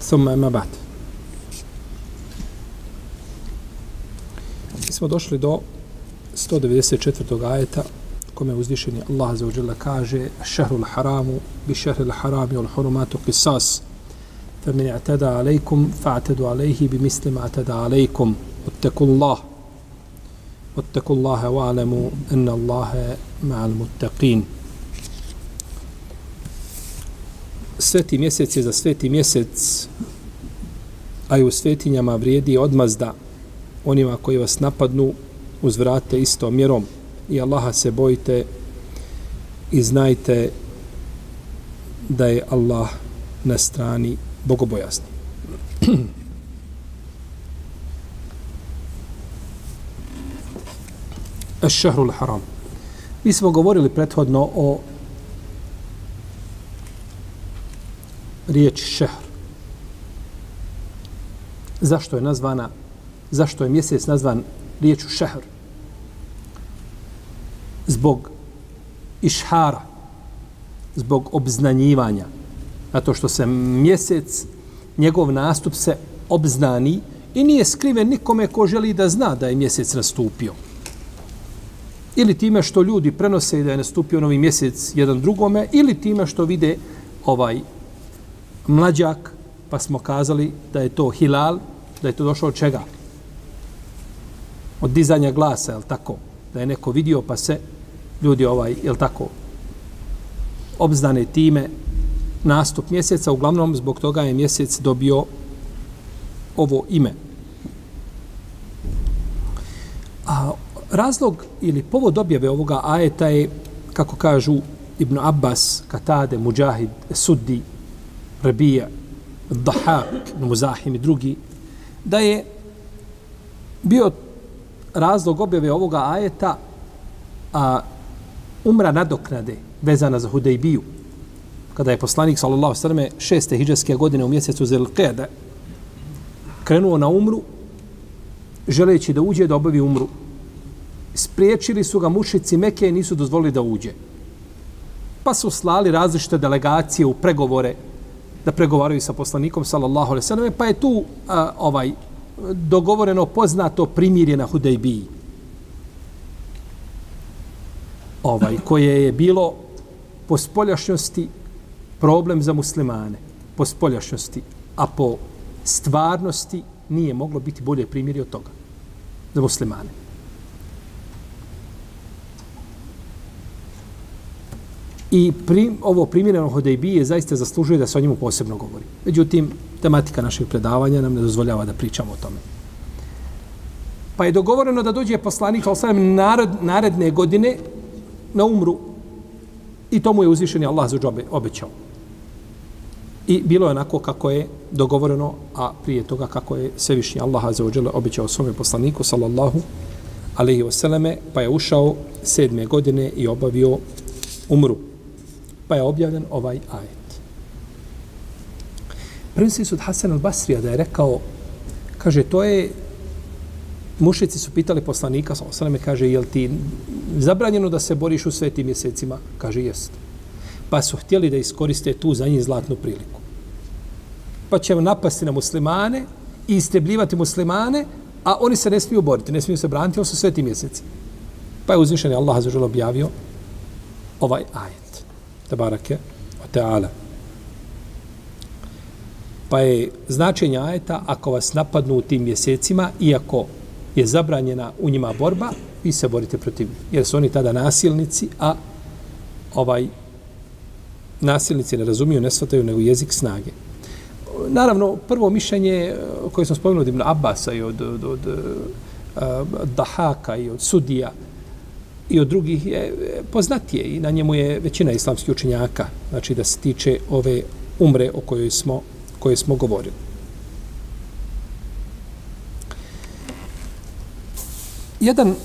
ثم أما بعد Mi smo došli do 194. ajeta kome uzvišeni Allah za uđela kaže šehru l-haramu bi šehru l-harami ul hurumatu qisas فمن اعتدى عليكم فاعتدوا عليه بمثل ما اعتدى عليكم واتقوا الله واتقوا الله واعلموا ان الله مع المتقين sveti mjesec je za sveti mjesec, a i u svetinjama vrijedi odmazda onima koji vas napadnu, uzvrate isto mjerom i Allaha se bojite i znajte da je Allah na strani bogobojasni. Eš-šahru l-haram. Mi smo govorili prethodno o riječ šehr. Zašto je nazvana, zašto je mjesec nazvan riječu šehr? Zbog išhara, zbog obznanjivanja. Zato što se mjesec, njegov nastup se obznani i nije skriven nikome ko želi da zna da je mjesec nastupio. Ili time što ljudi prenose da je nastupio novi mjesec jedan drugome, ili time što vide ovaj mlađak, pa smo kazali da je to hilal, da je to došlo od čega? Od dizanja glasa, je tako? Da je neko vidio, pa se ljudi ovaj, je tako? Obznane time nastup mjeseca, uglavnom zbog toga je mjesec dobio ovo ime. A razlog ili povod objave ovoga ajeta je, kako kažu Ibn Abbas, Katade, Mujahid, Suddi, Rabija, Dahak, Muzahim i drugi, da je bio razlog objave ovoga ajeta a, umra nadoknade vezana za Hudejbiju. Kada je poslanik, sallallahu sallam, šeste hijđarske godine u mjesecu Zelqede krenuo na umru, želeći da uđe da obavi umru. Spriječili su ga mušici Meke i nisu dozvolili da uđe. Pa su slali različite delegacije u pregovore da pregovaraju sa poslanikom sallallahu alejhi ve selleme pa je tu a, ovaj dogovoreno poznato primirje na Hudejbiji. Ovaj koje je bilo po spoljašnjosti problem za muslimane. Po spoljašnjosti. A po stvarnosti nije moglo biti bolje primirje od toga za muslimane. I pri, ovo primjereno Hodejbije zaista zaslužuje da se o njemu posebno govori. Međutim, tematika našeg predavanja nam ne dozvoljava da pričamo o tome. Pa je dogovoreno da dođe poslanik Al-Salam narod, naredne godine na umru i to mu je uzvišeni Allah za džobe obećao. I bilo je onako kako je dogovoreno, a prije toga kako je svevišnji Allah za džobe obećao svome poslaniku, sallallahu alaihi wasallam, pa je ušao sedme godine i obavio umru pa je objavljen ovaj ajet. Prenosi su od Hasan al-Basrija da je rekao, kaže, to je, mušici su pitali poslanika, sa osaleme, kaže, jel ti zabranjeno da se boriš u svetim mjesecima? Kaže, jest. Pa su htjeli da iskoriste tu za njih zlatnu priliku. Pa će napasti na muslimane i istrebljivati muslimane, a oni se ne smiju boriti, ne smiju se braniti, ovo su sveti mjeseci. Pa je uzvišen Allah za objavio ovaj ajet tabarake o ta'ala. Pa je značenje ajeta, ako vas napadnu u tim mjesecima, iako je zabranjena u njima borba, vi se borite protiv njih. Jer su oni tada nasilnici, a ovaj nasilnici ne razumiju, ne shvataju nego jezik snage. Naravno, prvo mišljenje eh, koje smo spomenuli od Ibn Abbasa i od, od, od, od Dahaka i od Sudija, i od drugih je e, poznatije i na njemu je većina islamskih učenjaka, znači da se tiče ove umre o kojoj smo koje smo govorili. Jedan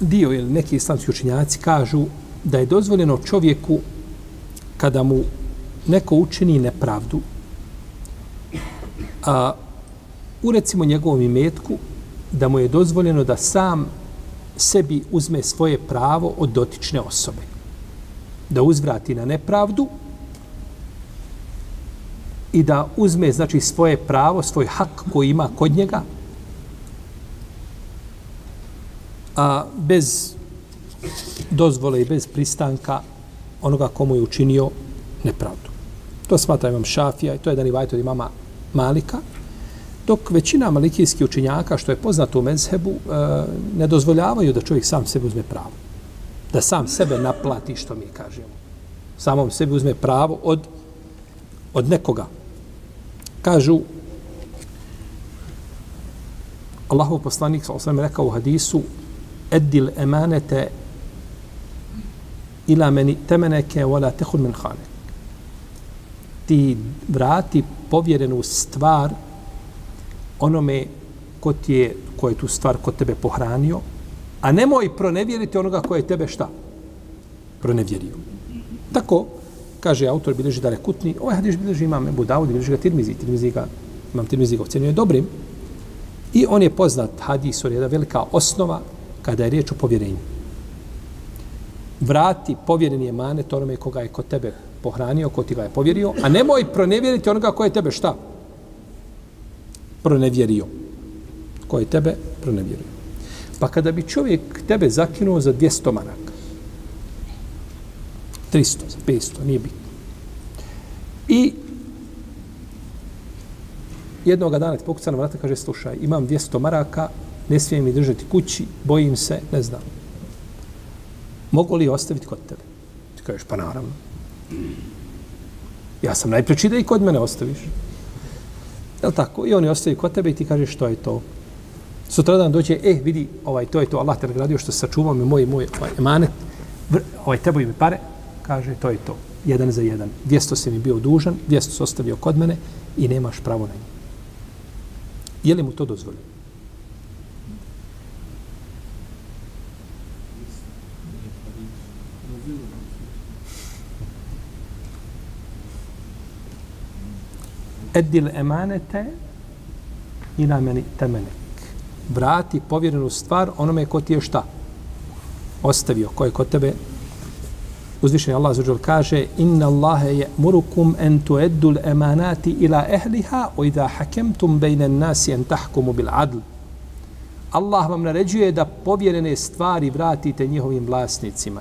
dio ili neki islamski učinjaci kažu da je dozvoljeno čovjeku kada mu neko učini nepravdu a u recimo njegovom imetku da mu je dozvoljeno da sam sebi uzme svoje pravo od dotične osobe. Da uzvrati na nepravdu i da uzme znači svoje pravo, svoj hak koji ima kod njega a bez dozvole i bez pristanka onoga komu je učinio nepravdu. To smatra imam Šafija i to je jedan i od imama Malika, dok većina malikijskih učinjaka, što je poznato u mezhebu, e, ne dozvoljavaju da čovjek sam sebe uzme pravo. Da sam sebe naplati, što mi kažemo. Samom sebi uzme pravo od, od nekoga. Kažu, Allahov poslanik, sa osam rekao u hadisu, edil emanete ila meni temeneke wala tehun min hanek. Ti vrati povjerenu stvar onome ko ti je, ko je tu stvar kod tebe pohranio, a nemoj pronevjeriti onoga ko je tebe šta? Pronevjerio. Tako, kaže autor, bilježi da rekutni, ovaj hadis bilježi imam Ebu Dawud, bilježi ga Tirmizi, Tirmizi ga, imam Tirmizi ga ocjenio dobrim, i on je poznat hadis, on je jedna velika osnova kada je riječ o povjerenju. Vrati povjereni emanet onome koga je kod tebe pohranio, ko ti ga je povjerio, a nemoj pronevjeriti onoga ko je tebe šta? Pronevjerio. Ko je tebe pronevjerio. Pa kada bi čovjek tebe zakinuo za 200 maraka, 300, 500, nije bitno. I jednog dana ti pokuca na vrata, kaže, slušaj, imam 200 maraka, ne smijem mi držati kući, bojim se, ne znam. Mogu li ostaviti kod tebe? Ti kažeš, pa naravno. Ja sam najpreći da i kod mene ostaviš. Jel tako? I oni ostaju kod tebe i ti kažeš što je to. Sutradan dođe, e, vidi, ovaj, to je to, Allah te nagradio što sačuvao mi moj, moj ovaj, emanet, ovaj, teboj mi pare, kaže, to je to. Jedan za jedan. 200 si mi bio dužan, 200 si ostavio kod mene i nemaš pravo na njih. Je li mu to dozvoljeno? Edil emanete ila meni temenek. Vrati povjerenu stvar onome ko ti je šta? Ostavio. Ko je kod tebe? Uzvišeni Allah zađer kaže Inna Allahe je murukum en tu eddul emanati ila ehliha o idha hakemtum bejnen nasi en tahkumu bil adl. Allah vam naređuje da povjerene stvari vratite njihovim vlasnicima.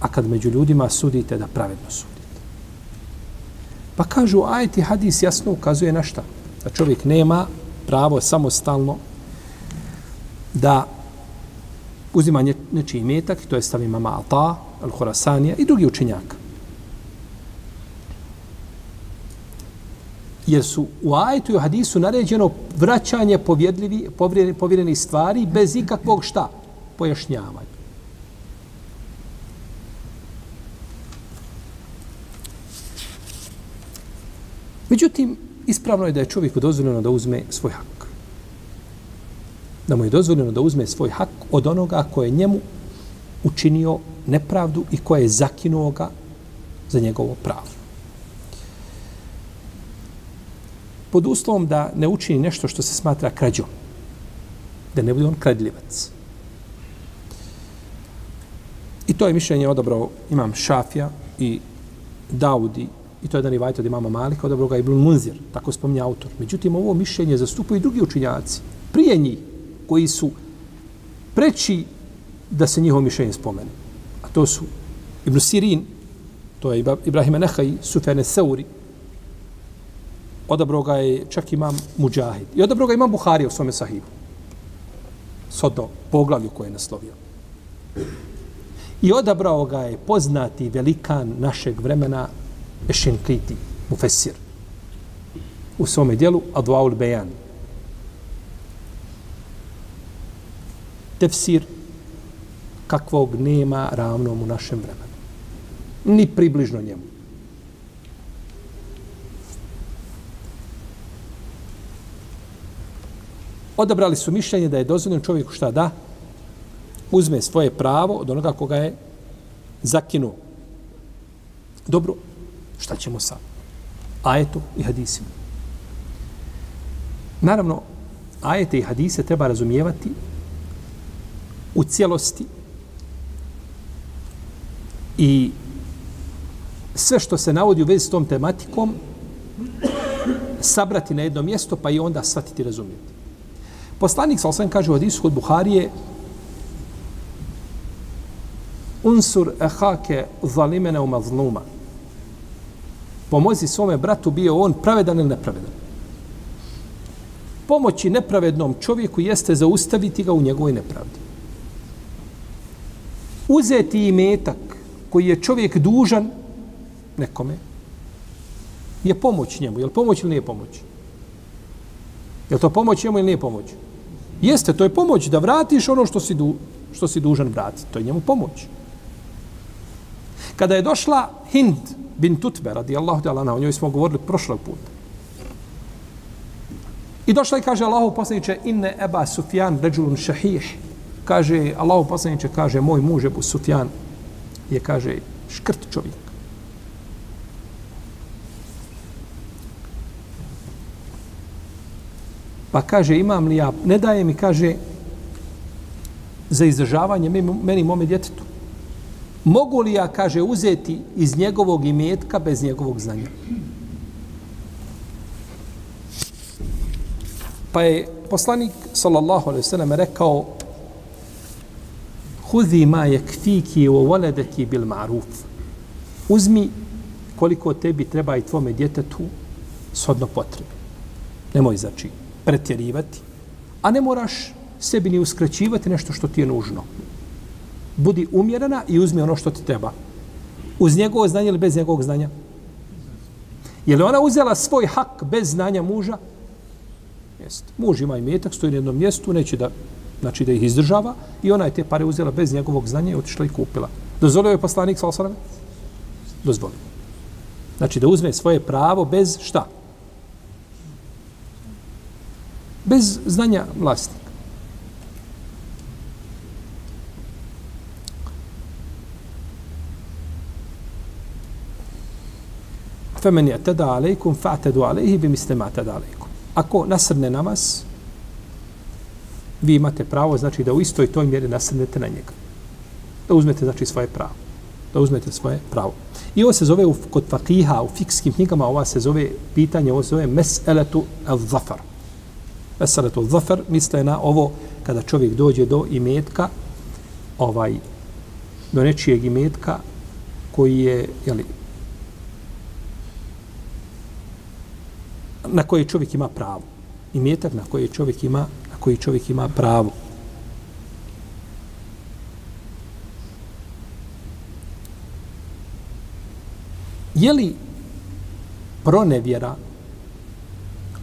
A kad među ljudima sudite da pravedno sudite. Pa kažu, ajeti hadis jasno ukazuje na šta? Da čovjek nema pravo samostalno da uzima nečiji metak, to je stavi mama Ata, Al-Horasanija i drugi učenjaka. Jer su u ajetu i u hadisu naređeno vraćanje povjerenih stvari bez ikakvog šta? Pojašnjavanja. Međutim, ispravno je da je čovjeku dozvoljeno da uzme svoj hak. Da mu je dozvoljeno da uzme svoj hak od onoga koje je njemu učinio nepravdu i koje je zakinuo ga za njegovo pravo. Pod uslovom da ne učini nešto što se smatra krađom. Da ne bude on kradljivac. I to je mišljenje odabrao imam Šafija i Daudi I to je jedan rivajt od imama Malika, odabro ga Ibn Munzir, tako spominje autor. Međutim, ovo mišljenje zastupaju i drugi učinjaci, prije njih, koji su preći da se njihovo mišljenje spomene. A to su Ibn Sirin, to je Ibrahim Nehaj, Sufene Seuri, odabro ga je čak imam Mujahid. I odabro ga imam Buhari u svome sahibu. Soto, poglavlju koje je naslovio. I odabrao ga je poznati velikan našeg vremena Ešinkiti, Mufessir, u svome dijelu Adwaul Bejan. Tefsir kakvog nema ravnom u našem vremenu. Ni približno njemu. Odabrali su mišljenje da je dozvoljeno čovjeku šta da uzme svoje pravo od onoga koga je zakinuo. Dobro, šta ćemo sa ajetom i hadisima? Naravno, ajete i hadise treba razumijevati u cijelosti i sve što se navodi u vezi s tom tematikom sabrati na jedno mjesto pa i onda shvatiti i razumijeti. Poslanik sa osam kaže u hadisu kod Buharije unsur ehake zalimene u mazluma. Pomozi svome bratu bio on pravedan ili nepravedan. Pomoći nepravednom čovjeku jeste zaustaviti ga u njegovoj nepravdi. Uzeti metak koji je čovjek dužan nekome je pomoć njemu. Je li pomoć ili nije pomoć? Je li to pomoć njemu ili nije pomoć? Jeste, to je pomoć da vratiš ono što si, du, što si dužan vratiti. To je njemu pomoć. Kada je došla Hind bin Tutbe, radi Allahu te Alana, o njoj smo govorili prošlog puta. I došla i kaže Allahu poslaniče, inne eba Sufjan ređulun šahih. Kaže, Allahu poslaniče, kaže, moj muž Ebu Sufjan je, kaže, škrt čovjek. Pa kaže, imam li ja, ne daje mi, kaže, za izdržavanje meni, mome djetetu. Mogu li ja, kaže, uzeti iz njegovog imetka bez njegovog znanja? Pa je poslanik, sallallahu alaihi sallam, rekao, Hudi ma je kfiki o voledeki bil maruf. Uzmi koliko tebi treba i tvome djetetu shodno potrebe. Nemoj znači pretjerivati, a ne moraš sebi ni uskraćivati nešto što ti je nužno. Budi umjerena i uzmi ono što ti treba. Uz njegovo znanje ili bez njegovog znanja? Je li ona uzela svoj hak bez znanja muža? Jeste. Muž ima imetak, stoji na jednom mjestu, neće da, znači da ih izdržava i ona je te pare uzela bez njegovog znanja i otišla i kupila. Dozvolio je poslanik sa osaname? Dozvolio. Znači da uzme svoje pravo bez šta? bez znanja vlasti. Femen je tada alejkum, fa'tedu alejhi bi mislima tada alejkum. Ako nasrne na vas, vi imate pravo, znači da u istoj toj mjeri nasrnete na njega. Da uzmete, znači, svoje pravo. Da uzmete svoje pravo. I ovo se zove u, kod fakiha, u fikskim knjigama, ova se zove pitanje, ovo se zove mes'eletu al-zafar. Meseletu al-zafar misle na ovo kada čovjek dođe do imetka, ovaj, do nečijeg imetka koji je, jeli, na koji čovjek ima pravo. I mjetak na koji čovjek ima, na koji čovjek ima pravo. Je li pronevjera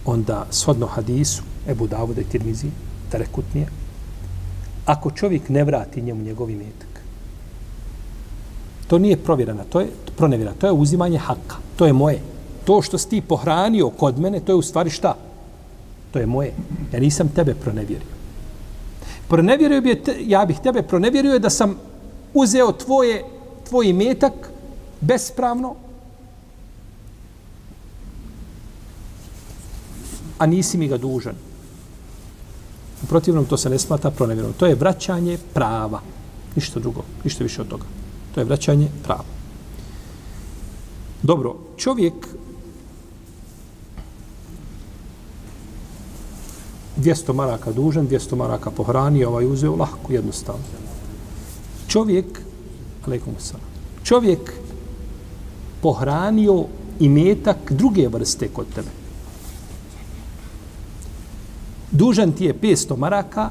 onda shodno hadisu Ebu Davuda i Tirmizi, Tarekutnije, ako čovjek ne vrati njemu njegov imetak, to nije provjerena, to je pronevjera, to je uzimanje haka, to je moje. To što si ti pohranio kod mene, to je u stvari šta? To je moje. Ja nisam tebe pronevjerio. Pronevjerio bi, te, ja bih tebe pronevjerio da sam uzeo tvoje, tvoj imetak bespravno, a nisi mi ga dužan. U protivnom to se ne smata pronevjerom. To je vraćanje prava. Ništa drugo, ništa više od toga. To je vraćanje prava. Dobro, čovjek 200 maraka dužan, 200 maraka pohrani, ovaj uzeo lahko, jednostavno. Čovjek, alaikum salam, čovjek pohranio imetak druge vrste kod tebe dužan ti je 500 maraka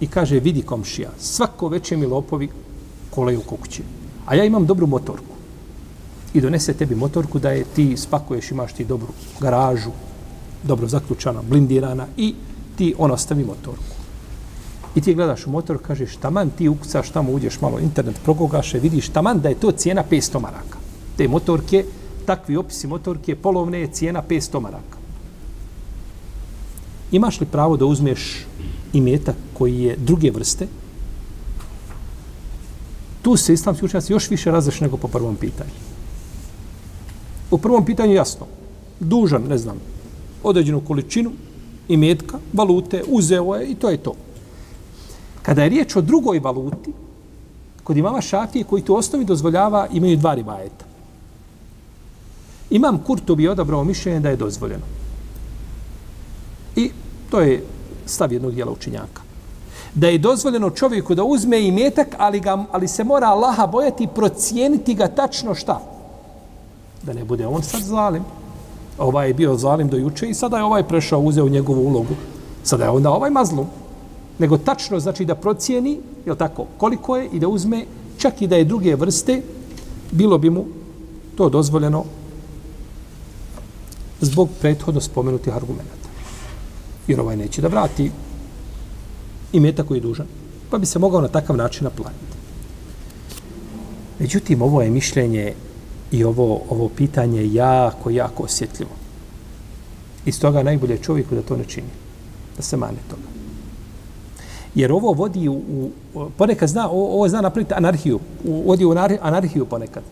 i kaže, vidi komšija, svako veće mi lopovi koleju kukuće. A ja imam dobru motorku. I donese tebi motorku da je ti spakuješ, imaš ti dobru garažu, dobro zaključana, blindirana i ti on ostavi motorku. I ti gledaš u motor, kažeš, taman ti ukucaš tamo, uđeš malo internet, progogaše, vidiš taman da je to cijena 500 maraka. Te motorke, takvi opisi motorke, polovne je cijena 500 maraka. imaš li pravo da uzmeš imetak koji je druge vrste, tu se islamski učenjaci još više razreš nego po prvom pitanju. U prvom pitanju jasno, dužan, ne znam, određenu količinu imetka, valute, uzeo je i to je to. Kada je riječ o drugoj valuti, kod imama šafije koji tu osnovi dozvoljava, imaju dva rivajeta. Imam Kurtobi odabrao mišljenje da je dozvoljeno. I to je stav jednog dijela učinjaka. Da je dozvoljeno čovjeku da uzme i metak, ali, ga, ali se mora Allaha bojati i procijeniti ga tačno šta. Da ne bude on sad zalim. Ovaj je bio zalim do juče i sada je ovaj prešao, uzeo njegovu ulogu. Sada je onda ovaj mazlum. Nego tačno znači da procijeni, je tako, koliko je i da uzme, čak i da je druge vrste, bilo bi mu to dozvoljeno zbog prethodno spomenutih argumenta jer ovaj neće da vrati i meta koji je dužan, pa bi se mogao na takav način naplatiti. Međutim, ovo je mišljenje i ovo, ovo pitanje je jako, jako osjetljivo. I stoga najbolje čovjeku da to ne čini, da se mane toga. Jer ovo vodi u, u ponekad zna, ovo, ovo zna napraviti anarhiju, u, vodi u anarhiju ponekad.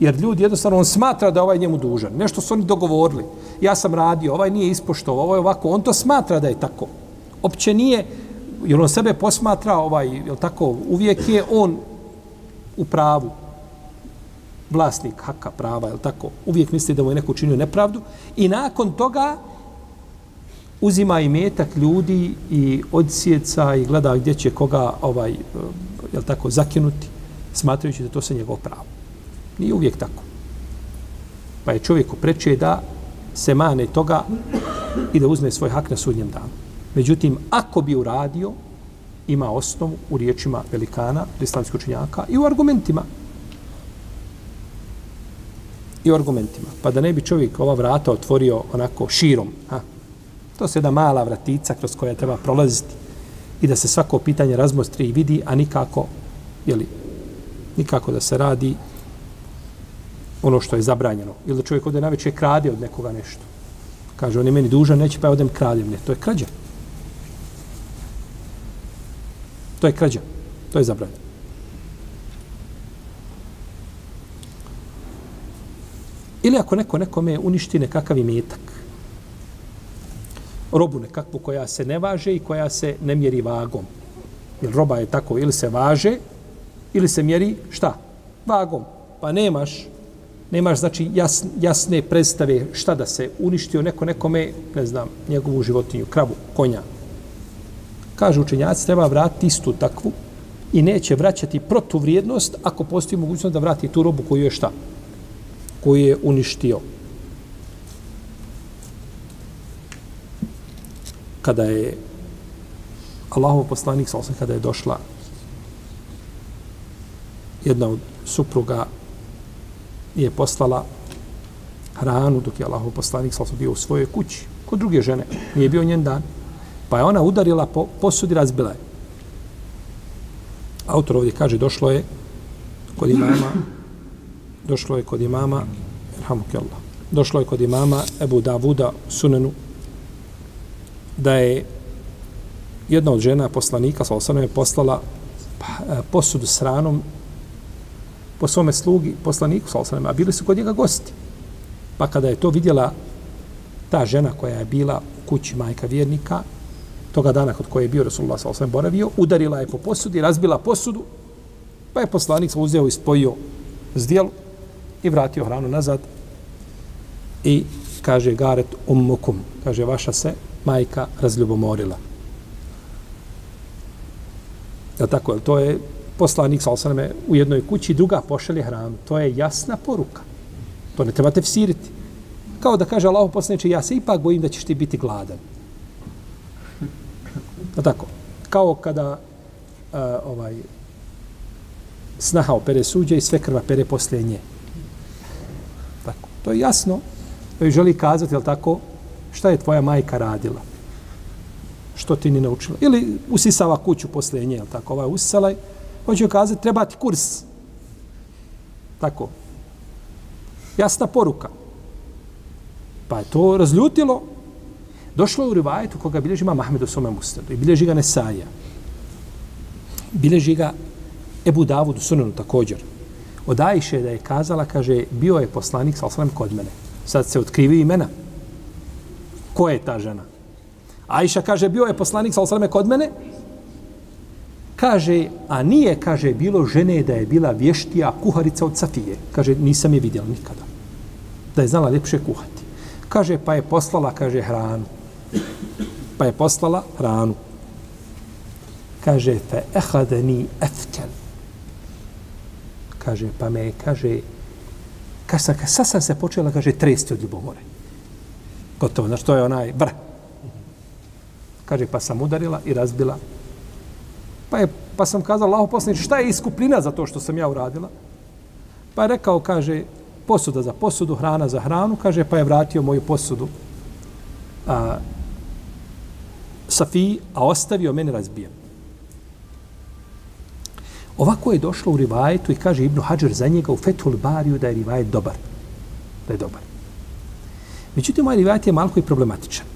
Jer ljudi jednostavno, on smatra da ovaj njemu dužan. Nešto su oni dogovorili. Ja sam radio, ovaj nije ispoštovao, ovaj ovako. On to smatra da je tako. Opće nije, jer on sebe posmatra, ovaj, jel tako, uvijek je on u pravu. Vlasnik haka prava, je tako? Uvijek misli da mu je neko učinio nepravdu. I nakon toga uzima i metak ljudi i odsjeca i gleda gdje će koga ovaj, je tako, zakinuti, smatrajući da to se njegov pravo. Nije uvijek tako. Pa je čovjeku preče da se mane toga i da uzme svoj hak na sudnjem danu. Međutim, ako bi uradio, ima osnovu u riječima velikana, islamskih učenjaka i u argumentima. I argumentima. Pa da ne bi čovjek ova vrata otvorio onako širom. Ha? To se jedna mala vratica kroz koja treba prolaziti i da se svako pitanje razmostri i vidi, a nikako, jeli, nikako da se radi ono što je zabranjeno. Ili da čovjek ovdje najveće krade od nekoga nešto. Kaže, on je meni dužan, neće pa ja odem kradem. Ne, to je krađa. To je krađa. To je zabranjeno. Ili ako neko nekome uništi nekakav imetak, robu nekakvu koja se ne važe i koja se ne mjeri vagom. Jer roba je tako, ili se važe, ili se mjeri šta? Vagom. Pa nemaš nemaš znači jasne, jasne predstave šta da se uništio neko nekome, ne znam, njegovu životinju, kravu, konja. Kaže učenjac, treba vratiti istu takvu i neće vraćati protuvrijednost ako postoji mogućnost da vrati tu robu koju je šta? Koji je uništio. Kada je Allahov poslanik, sa kada je došla jedna od supruga je poslala hranu dok je Allahov poslanik sa bio u svojoj kući kod druge žene. Nije bio njen dan. Pa je ona udarila po posudi razbila je. Autor ovdje kaže došlo je kod imama došlo je kod imama Allah. došlo je kod imama Ebu Davuda Sunenu da je jedna od žena poslanika sallallahu je poslala pa, e, posudu s hranom po svome slugi, poslaniku, sallam, a bili su kod njega gosti. Pa kada je to vidjela ta žena koja je bila u kući majka vjernika, toga dana kod koje je bio Rasulullah sallam boravio, udarila je po posudi, razbila posudu, pa je poslanik uzeo i spojio zdjelu i vratio hranu nazad i kaže Garet ummukum, kaže vaša se majka razljubomorila. Ja tako, to je poslanik sa osaname u jednoj kući, druga pošalje hranu. To je jasna poruka. To ne trebate tefsiriti. Kao da kaže Allah poslaniče, ja se ipak bojim da ćeš ti biti gladan. Da tako. Kao kada uh, ovaj snaha opere suđe i sve krva pere poslije nje. To je jasno. Joj je želi kazati, jel tako, šta je tvoja majka radila? Što ti ni naučila? Ili usisava kuću posle nje, jel tako? Ova je usisala hoće kazati, treba ti kurs. Tako. Jasna poruka. Pa je to razljutilo. Došlo je u rivajetu koga bilježi ima Mahmed u svome mustadu i bilježi ga Nesaja. Bilježi ga Ebu Davud u sunanu također. Od Ajše da je kazala, kaže, bio je poslanik sa sam kod mene. Sad se otkrivi imena. Ko je ta žena? Ajša kaže, bio je poslanik sa sam kod mene. Kaže, a nije, kaže, bilo žene da je bila vještija kuharica od Safije. Kaže, nisam je vidjela nikada. Da je znala ljepše kuhati. Kaže, pa je poslala, kaže, hranu. Pa je poslala hranu. Kaže, fe ehadeni efkel kaže, pa me, kaže, kad sam, kad sad sam se počela, kaže, tresti od ljubomore. Gotovo, znači to je onaj br. Kaže, pa sam udarila i razbila. Pa, je, pa sam kazala, Allaho poslanič, šta je iskuplina za to što sam ja uradila? Pa je rekao, kaže, posuda za posudu, hrana za hranu, kaže, pa je vratio moju posudu a, Safiji, a ostavio meni razbijem. Tako je došlo u rivajetu i kaže Ibnu Hajar za njega u Fethul Bariju da je rivajet dobar. Da je dobar. Međutim, ovaj rivajet je malko i problematičan.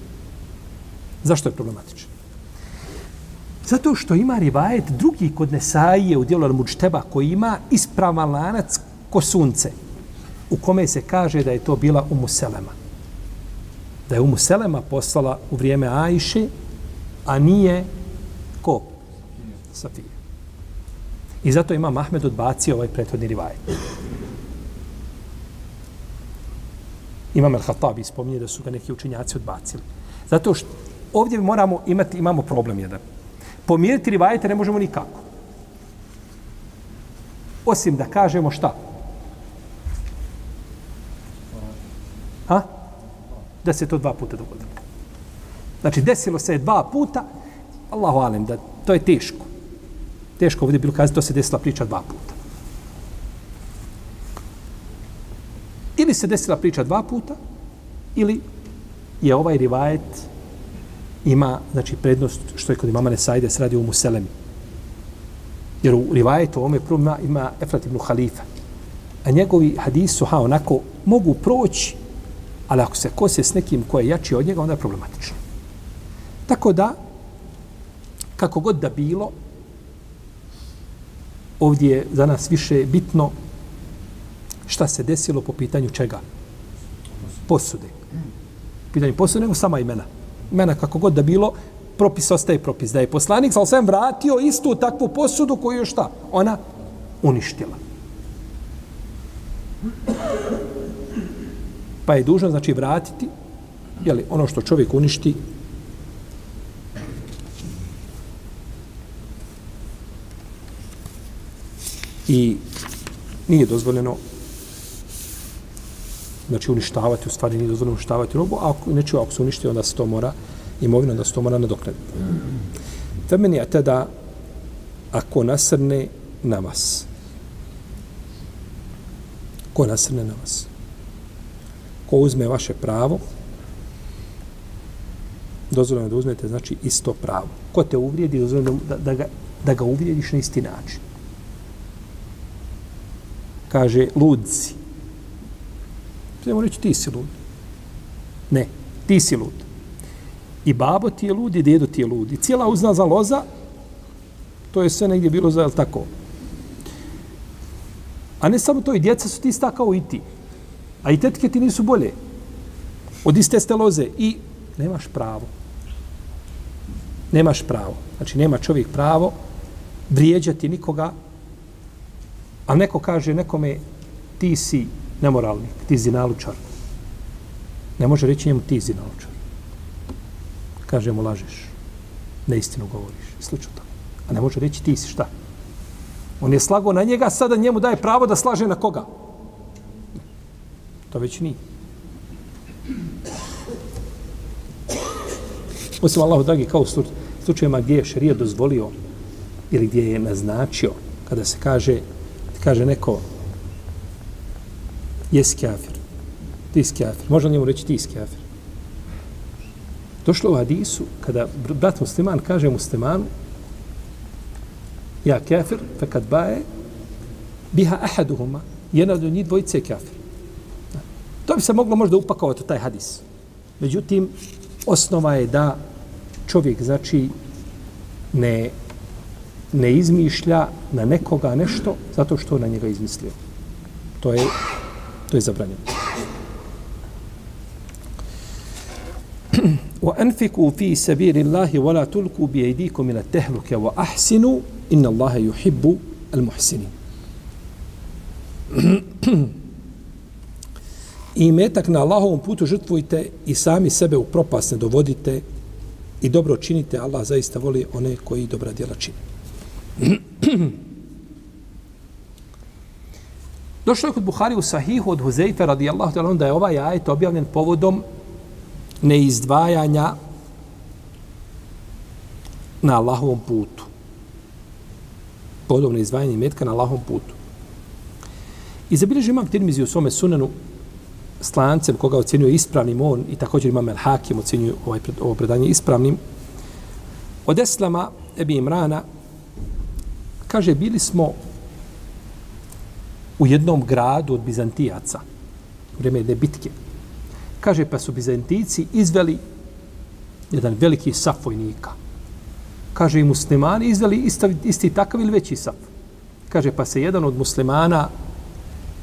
Zašto je problematičan? Zato što ima rivajet drugi kod Nesaije u dijelu Al-Mučteba koji ima ispravan lanac ko sunce u kome se kaže da je to bila Umu Selema. Da je Umu Selema poslala u vrijeme Ajše, a nije ko? Safija. I zato ima Mahmed odbacio ovaj prethodni rivajet. Imam El-Hatabi spominje da su ga neki učenjaci odbacili. Zato što ovdje moramo imati, imamo problem jedan. Pomiriti rivajete ne možemo nikako. Osim da kažemo šta? Ha? Da se to dva puta dogodilo. Znači, desilo se dva puta, Allahu alem, da to je teško. Teško ovdje bilo kazati, to se desila priča dva puta. Ili se desila priča dva puta, ili je ovaj rivajet ima znači prednost što je kod imama Nesajde se radi u Muselemi. Jer u rivajetu ovome prvom ima, ima Efrat ibn Halifa. A njegovi hadisi su, ha, onako, mogu proći, ali ako se kose s nekim ko je jači od njega, onda je problematično. Tako da, kako god da bilo, ovdje je za nas više bitno šta se desilo po pitanju čega? Posude. Pitanje posude nego sama imena. Imena kako god da bilo, propis ostaje propis. Da je poslanik sa osvijem vratio istu takvu posudu koju je šta? Ona uništila. Pa je dužno znači vratiti jeli, ono što čovjek uništi i nije dozvoljeno znači uništavati, u stvari nije dozvoljeno uništavati robu, a ako, neću, ako se uništi, onda se to mora imovina, da se to mora nadoknaditi. Femen je tada ako nasrne na vas. Ko nasrne na vas? Ko uzme vaše pravo, dozvoljeno da uzmete, znači, isto pravo. Ko te uvrijedi, dozvoljeno da, da, ga, da ga uvrijediš na isti način kaže ludci. Znamo reći ti si lud. Ne, ti si lud. I babo ti je lud i dedo ti je lud. I cijela uzna za loza, to je sve negdje bilo za, tako? A ne samo to, i djeca su ti ista kao i ti. A i tetke ti nisu bolje. Od iste ste loze. I nemaš pravo. Nemaš pravo. Znači, nema čovjek pravo vrijeđati nikoga A neko kaže nekome ti si nemoralnik, ti si nalučar. Ne može reći njemu ti si nalučar. Kaže mu lažeš. Neistinu govoriš. Slično to. A ne može reći ti si šta. On je slago na njega, sada njemu daje pravo da slaže na koga. To već nije. Osim Allahu dragi, kao u slučajima gdje je šarija dozvolio ili gdje je naznačio, kada se kaže kaže neko jesi kafir ti si kafir. Može njemu reći ti si kafir? Došlo u hadisu kada brat musliman kaže muslimanu ja kafir fe kad baje biha ahaduhuma jedna od njih dvojice je kafir. To bi se moglo možda upakovati u taj hadis. Međutim osnova je da čovjek, znači, ne, ne izmišlja na nekoga nešto zato što na njega izmislio. To je, to je zabranjeno. وَأَنْفِكُوا في سبيل الله ولا تلقوا بأيديكم إلى التهلكة وَأَحْسِنُوا إن الله يحب المحسنين I metak na Allahovom putu žrtvujte i sami sebe u propast ne dovodite i dobro činite, Allah zaista voli one koji dobra djela čine. Došlo je kod Buhari u Sahihu od Huzeyfe radijallahu ta'ala da je ovaj ajet objavljen povodom neizdvajanja na Allahovom putu. Povodom neizdvajanja metka na Allahovom putu. I zabilježi imam Tirmizi u svome sunanu s lancem koga ocjenjuje ispravnim on i također imam El Hakim ocjenjuje ovaj, ovo predanje ispravnim. Od Eslama Ebi Imrana kaže bili smo u jednom gradu od Bizantijaca u vreme jedne bitke. Kaže pa su Bizantijci izveli jedan veliki saf vojnika. Kaže i muslimani izveli isti, isti takav ili veći saf. Kaže pa se jedan od muslimana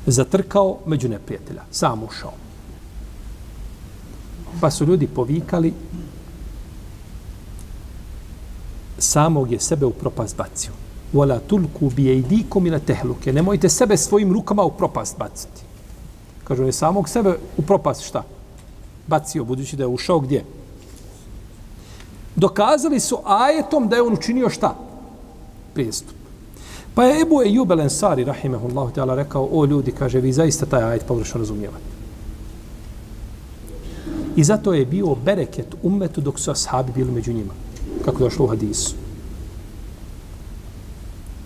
zatrkao među neprijatelja. Sam ušao. Pa su ljudi povikali samog je sebe u propast bacio. Wala tulku bi ejdikom ila tehluke. Nemojte sebe svojim rukama u propast baciti. Kažu, on je samog sebe u propast šta? Bacio, budući da je ušao gdje? Dokazali su ajetom da je on učinio šta? Prijestup. Pa je Ebu Ejub El Ensari, rahimehullahu ta'ala, rekao, o ljudi, kaže, vi zaista taj ajet pogrešno razumijevate. I zato je bio bereket ummetu dok su ashabi bili među njima. Kako došlo u hadisu.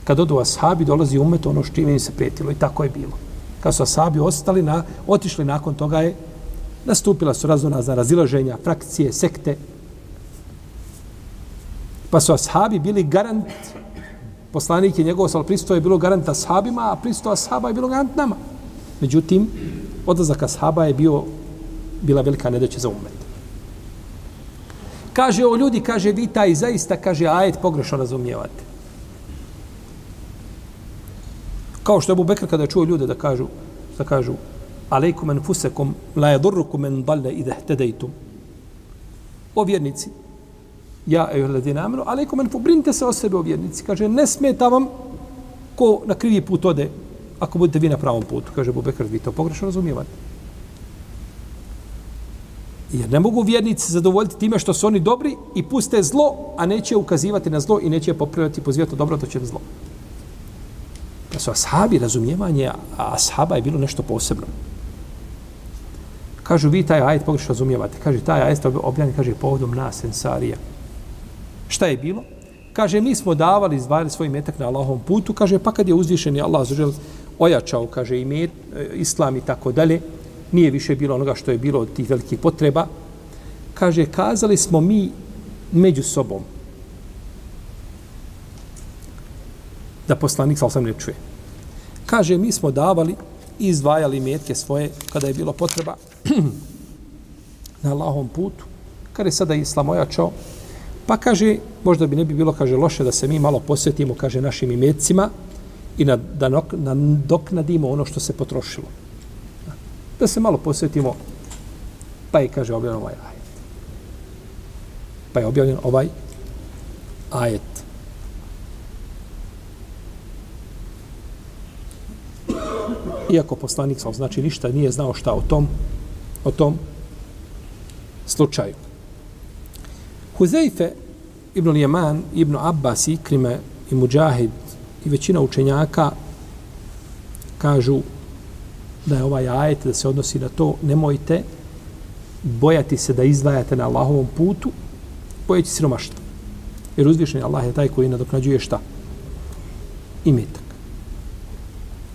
Kad odu ashabi, dolazi umet ono što im se prijetilo. I tako je bilo. Kad su ashabi ostali, na, otišli nakon toga je nastupila su razonazna razilaženja, frakcije, sekte. Pa su ashabi bili garant poslanik je njegov sal pristo je bilo garant ashabima, a pristo ashaba je bilo garant nama. Međutim, odlazak ashaba je bio bila velika nedeća za umet. Kaže o ljudi, kaže vi taj zaista, kaže ajet pogrešno razumijevate. Kao što je Abu Bekr kada čuo ljude da kažu, da kažu alejkum enfusekum la yadurrukum men dalle idha ihtadaytum. O vjernici, ja eju ladina amenu, ali enfu, brinite se o sebe o vjernici. Kaže, ne smeta vam ko na krivi put ode, ako budete vi na pravom putu. Kaže Bubekar, vi to pogrešno razumijevate. Jer ne mogu vjernici zadovoljiti time što su oni dobri i puste zlo, a neće ukazivati na zlo i neće popravljati pozivati dobro, to će zlo. Pa su ashabi razumijevanje, ashaba je bilo nešto posebno. Kažu, vi taj ajet pogrešno razumijevate. Kaže, taj ajet objavljen, kaže, povodom nas, ensarija. Šta je bilo? Kaže, mi smo davali, izdvajali svoj metak na Allahovom putu. Kaže, pa kad je uzvišen Allah zažel ojačao, kaže, i met, e, islam i tako dalje, nije više bilo onoga što je bilo od tih velikih potreba. Kaže, kazali smo mi među sobom da poslanik sa osam ne čuje. Kaže, mi smo davali i izdvajali metke svoje kada je bilo potreba na Allahovom putu. Kada je sada islam ojačao, Pa kaže, možda bi ne bi bilo, kaže, loše da se mi malo posvetimo, kaže, našim imecima i na, da nok, na, doknadimo ono što se potrošilo. Da se malo posvetimo, pa je, kaže, objavljen ovaj ajet. Pa je objavljen ovaj ajet. Iako poslanik sam znači ništa nije znao šta o tom, o tom slučaju. Huzeife, Ibn Jeman, Ibn Abbas, Ikrime i Mujahid i većina učenjaka kažu da je ovaj ajet da se odnosi na to nemojte bojati se da izdvajate na Allahovom putu bojeći siromaštva. Jer uzvišen Allah je taj koji nadoknađuje šta? Imetak.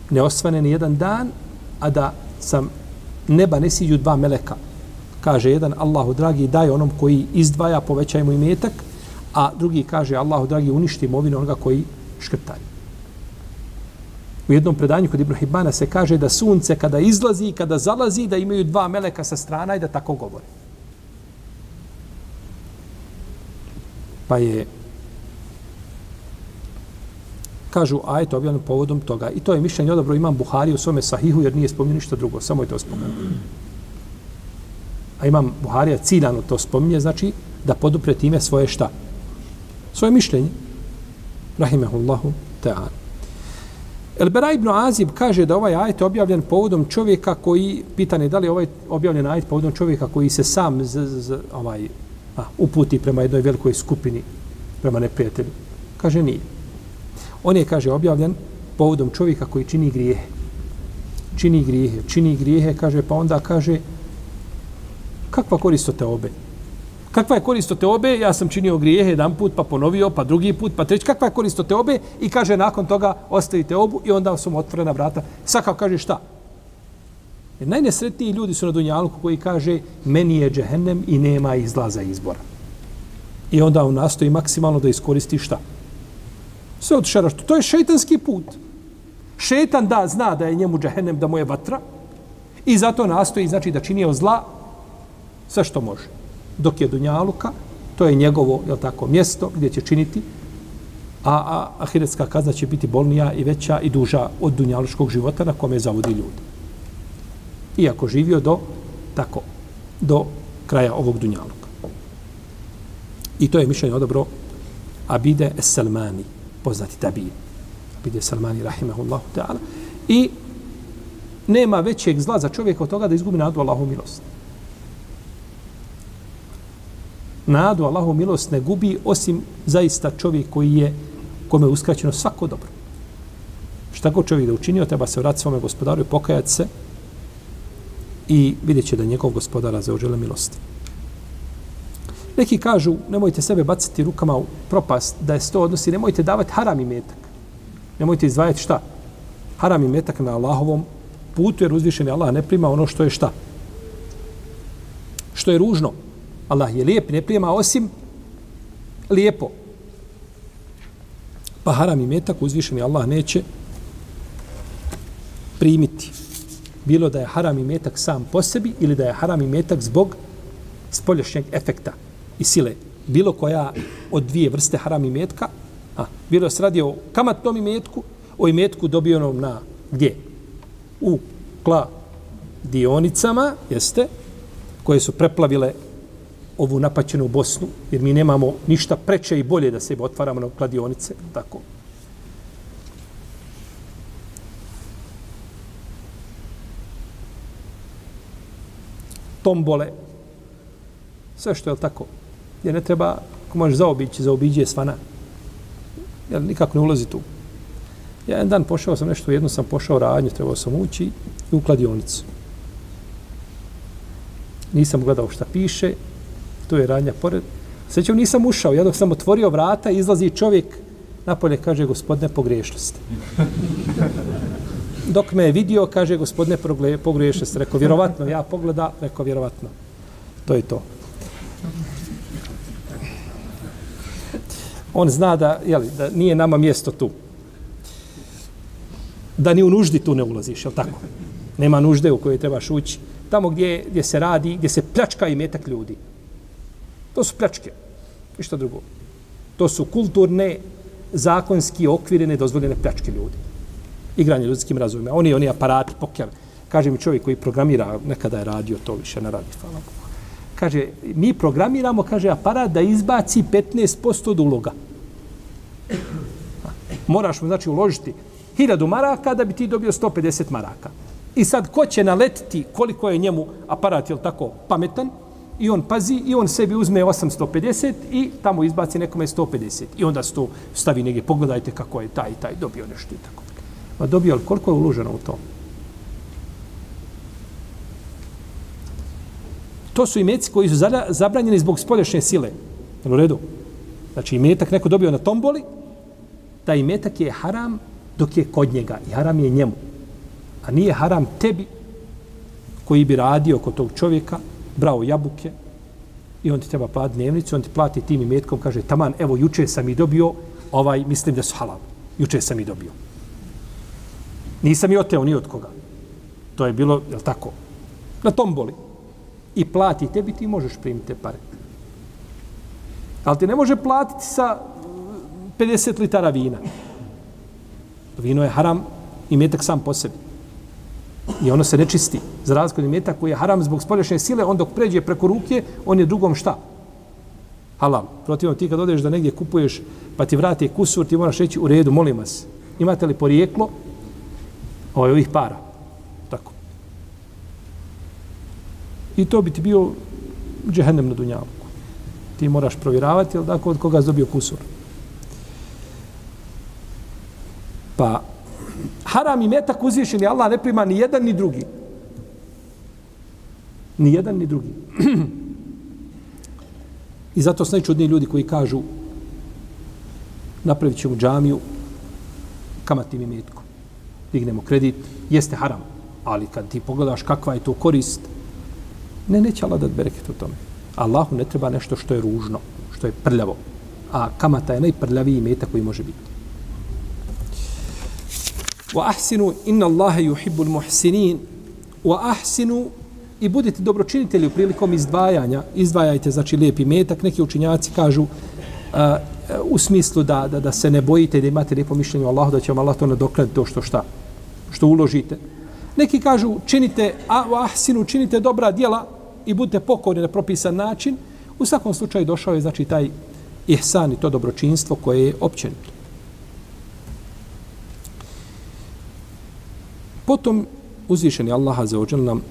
Ne osvane ni jedan dan, a da sam neba ne siđu dva meleka. Kaže jedan Allahu dragi daj onom koji izdvaja povećaj mu imetak a drugi kaže Allahu dragi uništi imovinu onoga koji škrtaj u jednom predanju kod Ibn Hibana se kaže da sunce kada izlazi i kada zalazi da imaju dva meleka sa strana i da tako govore. Pa je kažu ajet objavljen povodom toga. I to je mišljenje odabro imam Buhari u svome sahihu jer nije spomenuo ništa drugo. Samo je to spomenuo. A imam Buharija ciljano to spominje, znači da podupre time svoje šta? Svoje mišljenje. Rahimehullahu ta'ala. El Bera ibn Azib kaže da ovaj ajet objavljen povodom čovjeka koji, pitanje da li ovaj objavljen ajet povodom čovjeka koji se sam z, z, z, ovaj, a, uputi prema jednoj velikoj skupini, prema neprijatelju. Kaže nije. On je, kaže, objavljen povodom čovjeka koji čini grijehe. Čini grijehe, čini grijehe, kaže, pa onda kaže, kakva korist od te obe? Kakva je korist od te obe? Ja sam činio grijehe jedan put, pa ponovio, pa drugi put, pa treći. Kakva je korist od te obe? I kaže, nakon toga ostavite obu i onda su mu otvorena vrata. Svaka kaže, šta? Jer najnesretniji ljudi su na Dunjalku koji kaže, meni je džehennem i nema izlaza izbora. I onda on nastoji maksimalno da iskoristi šta? Sve od šeraštu. To je šeitanski put. Šetan da zna da je njemu džehennem, da mu je vatra i zato nastoji znači da čini zla sve što može. Dok je Dunjaluka, to je njegovo je tako, mjesto gdje će činiti, a, a ahiretska kazna će biti bolnija i veća i duža od dunjalučkog života na kome zavodi ljudi. Iako živio do, tako, do kraja ovog Dunjaluka. I to je mišljenje odobro Abide Es-Salmani, poznati tabije. Abide Salmani, rahimahullahu ta'ala. I nema većeg zla za čovjeka od toga da izgubi nadu Allahu milost. nadu Allahu milost ne gubi osim zaista čovjek koji je kome je uskraćeno svako dobro. Šta god čovjek da učinio, treba se vratiti svome gospodaru i pokajati se i vidjet će da njegov gospodara zaožele milosti. Neki kažu, nemojte sebe baciti rukama u propast, da je sto odnosi, nemojte davati haram i metak. Nemojte izdvajati šta? Haram i metak na Allahovom putu, jer uzvišeni Allah ne prima ono što je šta? Što je ružno. Allah je lijep, ne prijema osim lijepo. Pa haram i metak uzvišeni Allah neće primiti. Bilo da je haram i metak sam po sebi ili da je haram i metak zbog spolješnjeg efekta i sile. Bilo koja od dvije vrste haram i metka, a, bilo se radi o kamatnom imetku, o imetku dobijenom na gdje? U kla dionicama, jeste, koje su preplavile ovu napaćenu Bosnu, jer mi nemamo ništa preče i bolje da se otvaramo na kladionice, tako. Tombole, sve što je tako, gdje ne treba, ako možeš zaobići, zaobiđi je svana, jer nikako ne ulazi tu. Ja jedan dan pošao sam nešto, jedno sam pošao radnju, trebao sam ući u kladionicu. Nisam gledao šta piše, tu je radnja pored. Sećam, nisam ušao, ja dok sam otvorio vrata, izlazi čovjek napolje, kaže, gospodine, pogriješili ste. Dok me je vidio, kaže, gospodine, pogriješili ste. Rekao, vjerovatno, ja pogleda, rekao, vjerovatno. To je to. On zna da, jeli, da nije nama mjesto tu. Da ni u nuždi tu ne ulaziš, je tako? Nema nužde u kojoj trebaš ući. Tamo gdje, gdje se radi, gdje se pljačka i metak ljudi. To su pljačke. Ništa drugo. To su kulturne, zakonski okvire nedozvoljene pljačke ljudi. Igranje ljudskim razumima. Oni, oni aparati, poker. Kaže mi čovjek koji programira, nekada je radio, to više ne radi. Hvala Kaže, mi programiramo, kaže, aparat da izbaci 15% od uloga. Moraš mu, znači, uložiti 1000 maraka da bi ti dobio 150 maraka. I sad, ko će naletiti koliko je njemu aparat, jel tako, pametan, i on pazi i on sebi uzme 850 i tamo izbaci nekome 150 i onda sto stavi negdje pogledajte kako je taj taj dobio nešto i tako. Ma dobio ali koliko je uloženo u to? To su imeci koji su zabranjeni zbog spolješnje sile. U redu. Znači imetak neko dobio na tomboli, taj metak je haram dok je kod njega i haram je njemu. A nije haram tebi koji bi radio kod tog čovjeka brao jabuke i on ti treba plati dnevnicu, on ti plati tim i metkom, kaže, taman, evo, juče sam i dobio, ovaj, mislim da su halal. Juče sam i dobio. Nisam i oteo ni od koga. To je bilo, je tako, na tom boli. I plati tebi, ti možeš primiti te pare. Ali ti ne može platiti sa 50 litara vina. Vino je haram i metak sam po sebi. I ono se ne čisti. Za razliku od metak koji je haram zbog spoljašnje sile, on dok pređe preko ruke, on je drugom šta? Halal. Protivno ti kad odeš da negdje kupuješ pa ti vrati kusur, ti moraš reći u redu, molim vas. Imate li porijeklo ovaj, ovih para? Tako. I to bi ti bio džehennem na dunjavku. Ti moraš provjeravati, jel tako od koga si dobio kusur. Pa, haram i metak uzvišeni Allah ne prima ni jedan ni drugi. Ni jedan ni drugi. I zato su najčudniji ljudi koji kažu napravit ćemo džamiju kamatnim imetkom. Dignemo kredit, jeste haram. Ali kad ti pogledaš kakva je to korist, ne, neće Allah da bereket u tome. Allahu ne treba nešto što je ružno, što je prljavo. A kamata je najprljaviji imetak koji može biti. Wa ahsinu inna Allaha yuhibbul muhsinin wa ahsinu i budite dobročinitelji prilikom izdvajanja, izdvajajte znači lijepi metak, neki učinjaci kažu uh, uh, u smislu da, da, da se ne bojite da imate lijepo mišljenje o Allahu, da će vam Allah to nadoknaditi to što šta, što uložite. Neki kažu činite, a u ahsinu činite dobra djela i budite pokorni na propisan način, u svakom slučaju došao je znači taj ihsan i to dobročinstvo koje je općenito. Potom uzvišeni Allah za ođel nam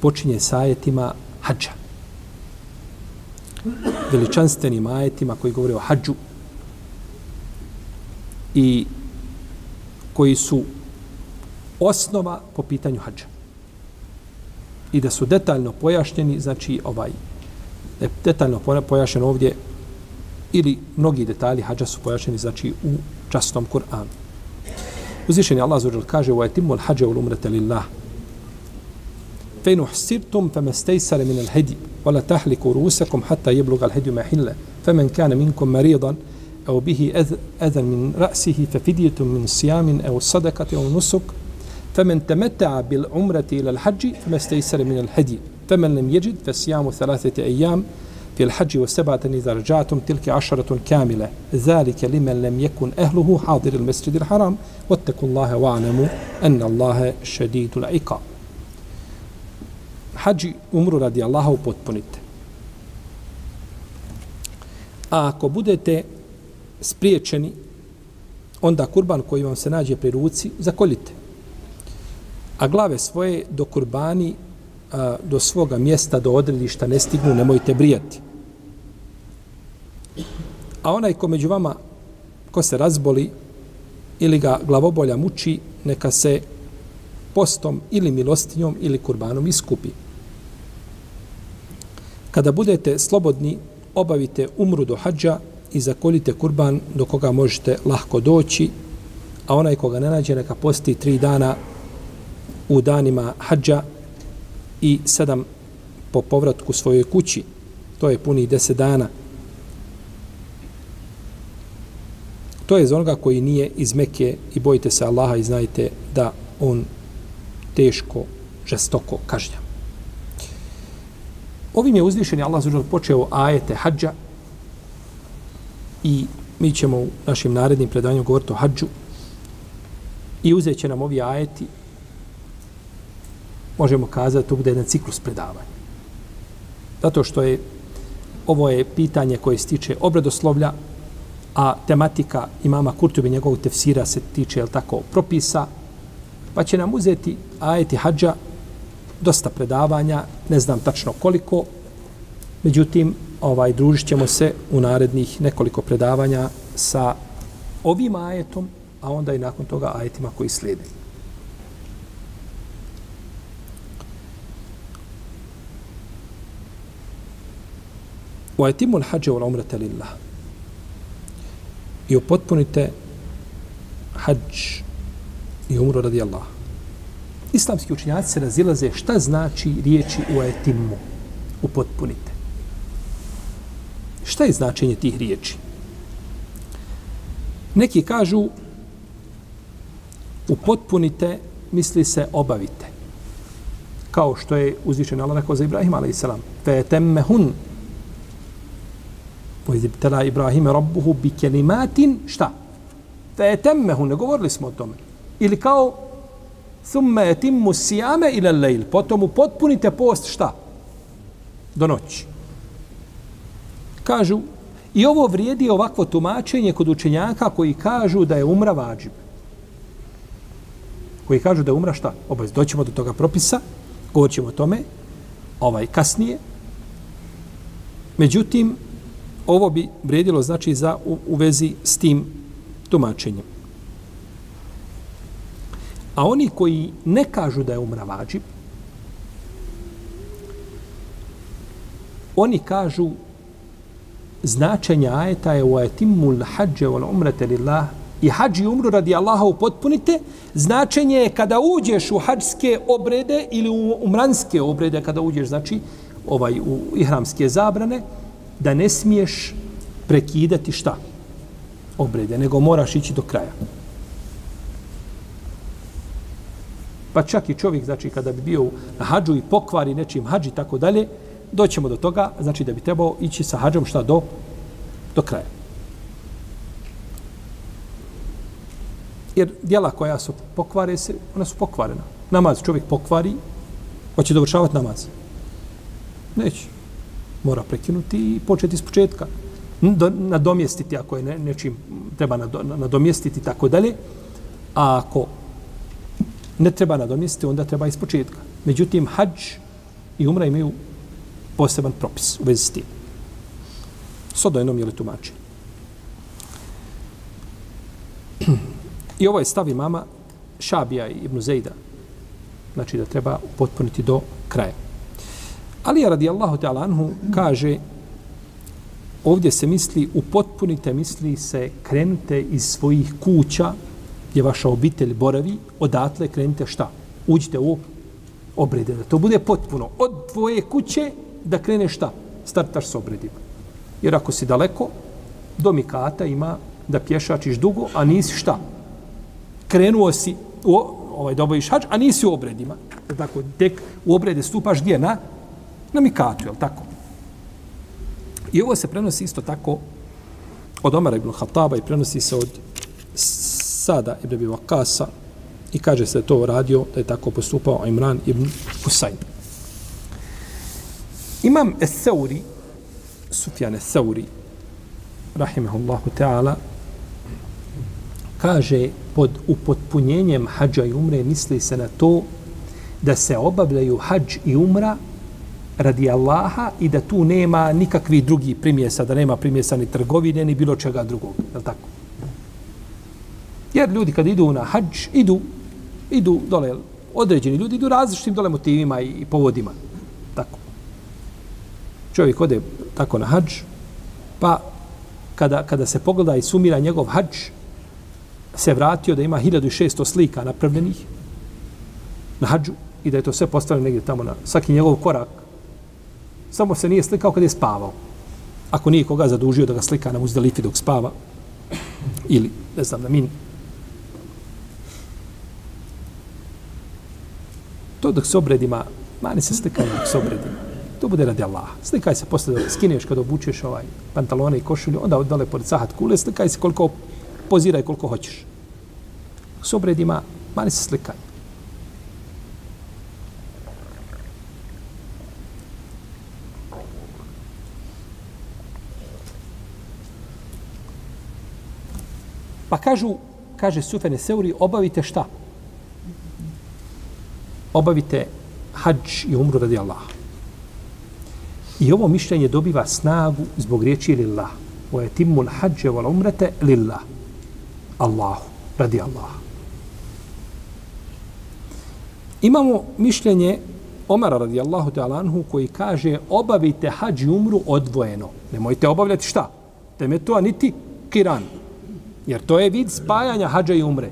počinje sa ajetima hađa. Veličanstvenim ajetima koji govore o hađu i koji su osnova po pitanju hađa. I da su detaljno pojašnjeni, znači ovaj, detaljno pojašnjeno ovdje ili mnogi detalji hađa su pojašnjeni, znači u častom Kur'anu. Uzvišeni Allah zaođer kaže wa etimu al-hađa ul umrata lillah. Fe inu hsirtum fe me stejsare min al-hedi wa la tahliku rusakum hatta jebluga al-hedi mahilla. Fe men kane minkum maridan au bihi edan min rasihi fe fidjetum min sijamin au sadakati au nusuk. Fe men temeta'a bil umrati ila al-hađi fe me stejsare min al-hedi. Fe men lem jeđid fe sijamu thalathati ejam في الحج والسبعة إذا رجعتم تلك عشرة كاملة ذلك لمن لم يكن أهله حاضر المسجد الحرام واتقوا الله واعلموا أن الله شديد العقاب Hađi umru radi Allaha upotpunite. A ako budete spriječeni, onda kurban koji vam se nađe pri ruci, zakoljite. A glave svoje do kurbani, a, do svoga mjesta, do odredišta ne stignu, nemojte brijati. A onaj ko među vama, ko se razboli ili ga glavobolja muči, neka se postom ili milostinjom ili kurbanom iskupi. Kada budete slobodni, obavite umru do hađa i zakolite kurban do koga možete lahko doći, a onaj koga ne nađe, neka posti tri dana u danima hađa i sedam po povratku svojoj kući. To je puni deset dana. To je za onoga koji nije iz Mekke i bojite se Allaha i znajte da on teško, žestoko kažnja. Ovim je uzvišen Allah zađer počeo ajete hađa i mi ćemo u našim narednim predanjima govoriti o hađu i uzet će nam ovi ajeti možemo kazati to bude jedan ciklus predavanja. Zato što je ovo je pitanje koje se tiče obredoslovlja, a tematika imama Kurtubi njegovog tefsira se tiče, jel tako, propisa, pa će nam uzeti ajeti hađa dosta predavanja, ne znam tačno koliko, međutim, ovaj, družit ćemo se u narednih nekoliko predavanja sa ovim ajetom, a onda i nakon toga ajetima koji slijede. Wa etimu l-hađe lillah i upotpunite hađ i umru radi Allah. Islamski učinjaci se razilaze šta znači riječi u etimu, upotpunite. Šta je značenje tih riječi? Neki kažu upotpunite, misli se obavite. Kao što je uzvišen Allah rekao za Ibrahim a.s. Fe temmehun Poizibtela Ibrahime rabbuhu bi kelimatin, šta? Fe etemmehu, ne govorili smo o tome. Ili kao, thumme etimmu sijame ila lejl, potom upotpunite post, šta? Do noći. Kažu, i ovo vrijedi ovakvo tumačenje kod učenjaka koji kažu da je umra vađib. Koji kažu da je umra šta? Obavez, doćemo do toga propisa, govorit ćemo o tome, ovaj kasnije. Međutim, ovo bi vrijedilo znači za u, u vezi s tim tumačenjem. A oni koji ne kažu da je umra vađib, oni kažu značenje ajeta je u ajetimul hađe wal umrete lillah i hađi umru radi Allaha upotpunite, značenje je kada uđeš u hađske obrede ili u umranske obrede, kada uđeš, znači, ovaj, u ihramske zabrane, da ne smiješ prekidati šta? Obrede, nego moraš ići do kraja. Pa čak i čovjek, znači, kada bi bio na hađu i pokvari nečim hađi, tako dalje, doćemo do toga, znači da bi trebao ići sa hađom šta do, do kraja. Jer dijela koja su pokvare se, ona su pokvarena. Namaz čovjek pokvari, hoće dovršavati namaz. Neće. Mora prekinuti i početi iz početka. Nadomjestiti ako je ne, nečim treba nadomjestiti tako dalje. A ako ne treba nadomjestiti, onda treba iz početka. Međutim, hađ i umra imaju poseban propis u vezi s tim. Sodo jednom je li tumači. I ovo je stavi mama Šabija i Ibnu Zejda. Znači da treba potpuniti do kraja. Ali radijallahu ta'ala anhu kaže ovdje se misli upotpunite, misli se krenute iz svojih kuća gdje vaša obitelj boravi, odatle krenite šta? Uđite u obrede, da to bude potpuno. Od tvoje kuće da kreneš šta? Startaš s obredima. Jer ako si daleko, do Mikata ima da pješačiš dugo, a nisi šta? Krenuo si u ovaj, dobojiš hač, a nisi u obredima. Tako, tek u obrede stupaš gdje? Na, na Mikatu, je tako? I ovo se prenosi isto tako od Omara ibn Hataba i prenosi se od Sada ibn Abi Vakasa i kaže se da to radio, da je tako postupao Imran ibn Husayn. Imam Es-Sauri, Sufjan Es-Sauri, rahimahullahu ta'ala, kaže pod upotpunjenjem hađa i umre misli se na to da se obavljaju hađ i umra radi Allaha i da tu nema nikakvih drugih primjesa, da nema primjesa ni trgovine, ni bilo čega drugog. Je tako? Jer ljudi kad idu na hađ, idu, idu dole, određeni ljudi idu različitim dole motivima i povodima. Tako čovjek ode tako na hađ, pa kada, kada se pogleda i sumira njegov hađ, se vratio da ima 1600 slika napravljenih na hađu i da je to sve postavljeno negdje tamo na svaki njegov korak. Samo se nije slikao kad je spavao. Ako nije koga zadužio da ga slika na muzdelifi dok spava, ili, ne znam, na min. To dok se obredima, mani se slikaju dok se obredima. To bude radi Allaha. Slikaj se posle da skineš kada obučeš ovaj pantalone i košulju, onda dole pored sahat kule, slikaj se koliko poziraj koliko hoćeš. S obredima, mani se slikaj. Pa kažu, kaže Sufene Seuri, obavite šta? Obavite hađ i umru radi Allaha. I ovo mišljenje dobiva snagu zbog riječi lillah. Wa yatimul hajj wal umrata lillah. Allahu, radi Allaha. Imamo mišljenje Omara radijallahu ta'ala anhu koji kaže obavite hađ i umru odvojeno. Nemojte obavljati šta? Temetua niti kiran. Jer to je vid spajanja hađa i umre.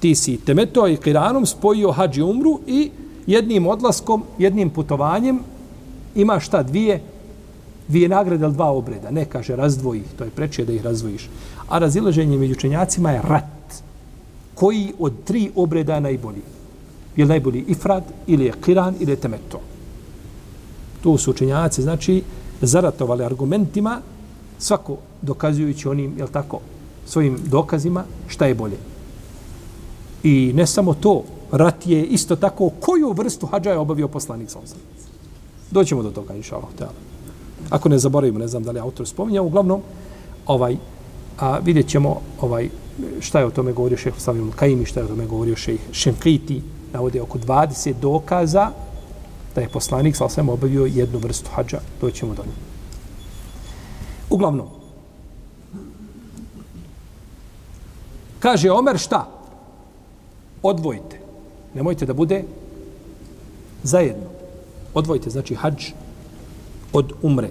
Ti si temeto i kiranom spojio hađ i umru i jednim odlaskom, jednim putovanjem ima šta dvije dvije nagrade ili dva obreda. Ne kaže razdvoji, to je preče da ih razdvojiš. A razilaženje među učenjacima je rat. Koji od tri obreda je najbolji? Je li najbolji ifrad ili je kiran ili je temeto? Tu su učenjaci, znači, zaratovali argumentima, svako dokazujući onim, jel tako, svojim dokazima, šta je bolje. I ne samo to, rat je isto tako, koju vrstu hađa je obavio poslanik sa Doćemo do toga, inša Allah. Ako ne zaboravimo, ne znam da li autor spominja, uglavnom, ovaj, a vidjet ćemo ovaj, šta je o tome govorio šeheh Slavim Kaimi, šta je o tome govorio šeheh Šenkiti, navode oko 20 dokaza da je poslanik sa osam obavio jednu vrstu hađa. Doćemo do nje. Uglavnom, kaže Omer šta? Odvojite. Nemojte da bude zajedno. Odvojite, znači hađ od umre.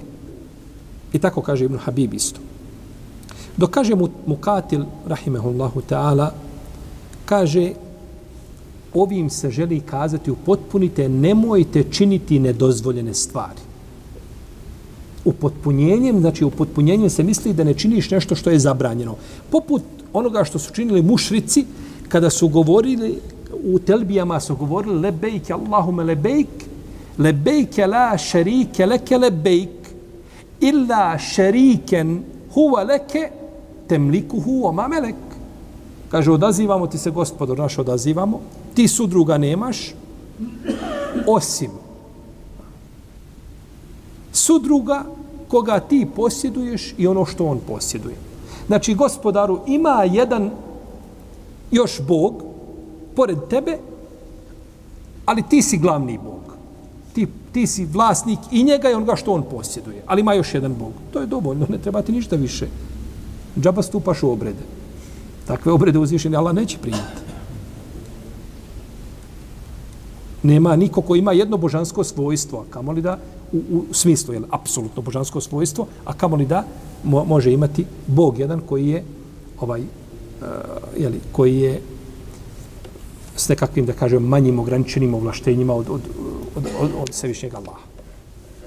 I tako kaže Ibn Habib isto. Dok kaže mu Mukatil, rahimehullahu ta'ala, kaže, ovim se želi kazati upotpunite, nemojte činiti nedozvoljene stvari. Upotpunjenjem, znači upotpunjenjem se misli da ne činiš nešto što je zabranjeno. Poput onoga što su činili mušrici, kada su govorili, u telbijama su govorili lebejke Allahume lebejk, lebejke la šerike leke lebejk, illa šeriken huwa leke temlikuhu o mamelek. Kaže, odazivamo ti se, gospodor naš, odazivamo. Ti sudruga nemaš, osim sudruga koga ti posjeduješ i ono što on posjeduje. Znači, gospodaru, ima jedan još Bog pored tebe, ali ti si glavni Bog. Ti, ti si vlasnik i njega i onoga što on posjeduje. Ali ima još jedan Bog. To je dovoljno, ne treba ti ništa više. Džaba stupaš u obrede. Takve obrede uzvišeni Allah neće primiti. Nema niko ko ima jedno božansko svojstvo, kamoli da, u, u smislu, je apsolutno božansko svojstvo, a kamo li da mo, može imati Bog jedan koji je ovaj, uh, jeli, koji je s nekakvim, da kažem, manjim ograničenim ovlaštenjima od, od, od, od, od Svevišnjeg Allaha.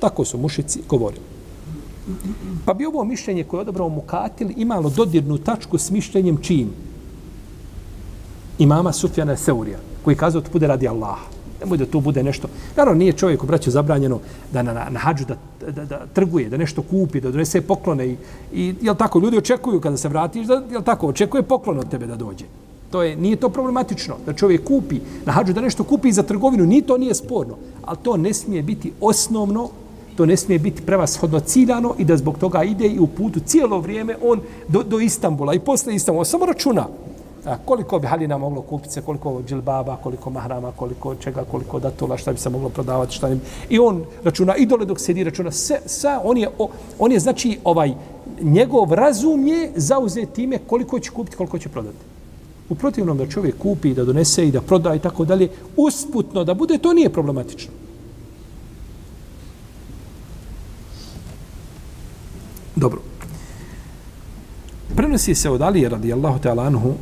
Tako su mušici govorili. Pa bi ovo mišljenje koje je odabrao Mukatil imalo dodirnu tačku s mišljenjem čim? Imama Sufjana Seurija, koji kazao da bude radi Allaha. Nemoj da to bude nešto. Naravno, nije čovjeku, braću, zabranjeno da na, na, na hađu da, da, da, trguje, da nešto kupi, da donese poklone. I, i jel tako, ljudi očekuju kada se vratiš, da, jel tako, očekuje poklon od tebe da dođe. To je, nije to problematično, da čovjek kupi na hađu, da nešto kupi za trgovinu, ni to nije sporno. Ali to ne smije biti osnovno to ne smije biti prevashodno ciljano i da zbog toga ide i u putu cijelo vrijeme on do, do Istambula i posle Istambula. Samo računa a, koliko bi halina moglo kupiti se, koliko džilbaba, koliko mahrama, koliko čega, koliko datula, šta bi se moglo prodavati, šta ne. I on računa, i dole dok sedi računa, sve, sa, on je, o, on je znači ovaj, njegov razum je zauzeti time koliko će kupiti, koliko će prodati. U protivnom da čovjek kupi, da donese i da proda i tako dalje, usputno da bude, to nije problematično. Dobro. Prenosi se od Alije radijallahu ta'ala anhu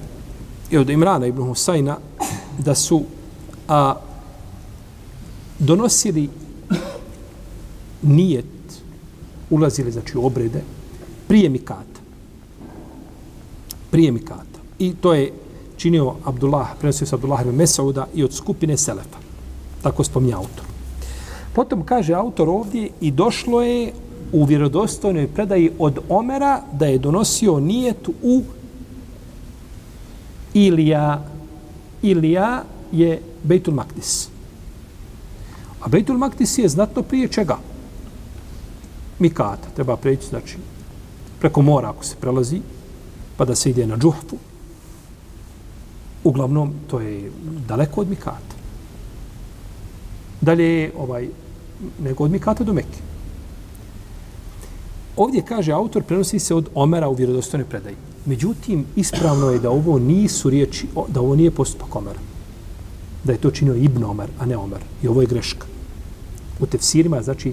i od Imrana ibn Husajna da su a, donosili nijet, ulazili znači u obrede, prije mikata. Prije mikata. I to je činio Abdullah, prenosio se Abdullah ibn Mesauda i od skupine Selefa. Tako spominja autor. Potom kaže autor ovdje i došlo je u vjerodostojnoj predaji od Omera da je donosio nijet u Ilija. Ilija je Bejtul Maktis. A Bejtul Maktis je znatno prije čega? Mikata. Treba preći, znači, preko mora ako se prelazi, pa da se ide na džuhfu. Uglavnom, to je daleko od Mikata. Dalje ovaj, nego od Mikata do Mekke. Ovdje kaže autor prenosi se od Omera u vjerodostojnoj predaji. Međutim, ispravno je da ovo nisu riječi, da ovo nije postupak Omera. Da je to činio Ibn Omer, a ne Omer. I ovo je greška. U tefsirima, znači,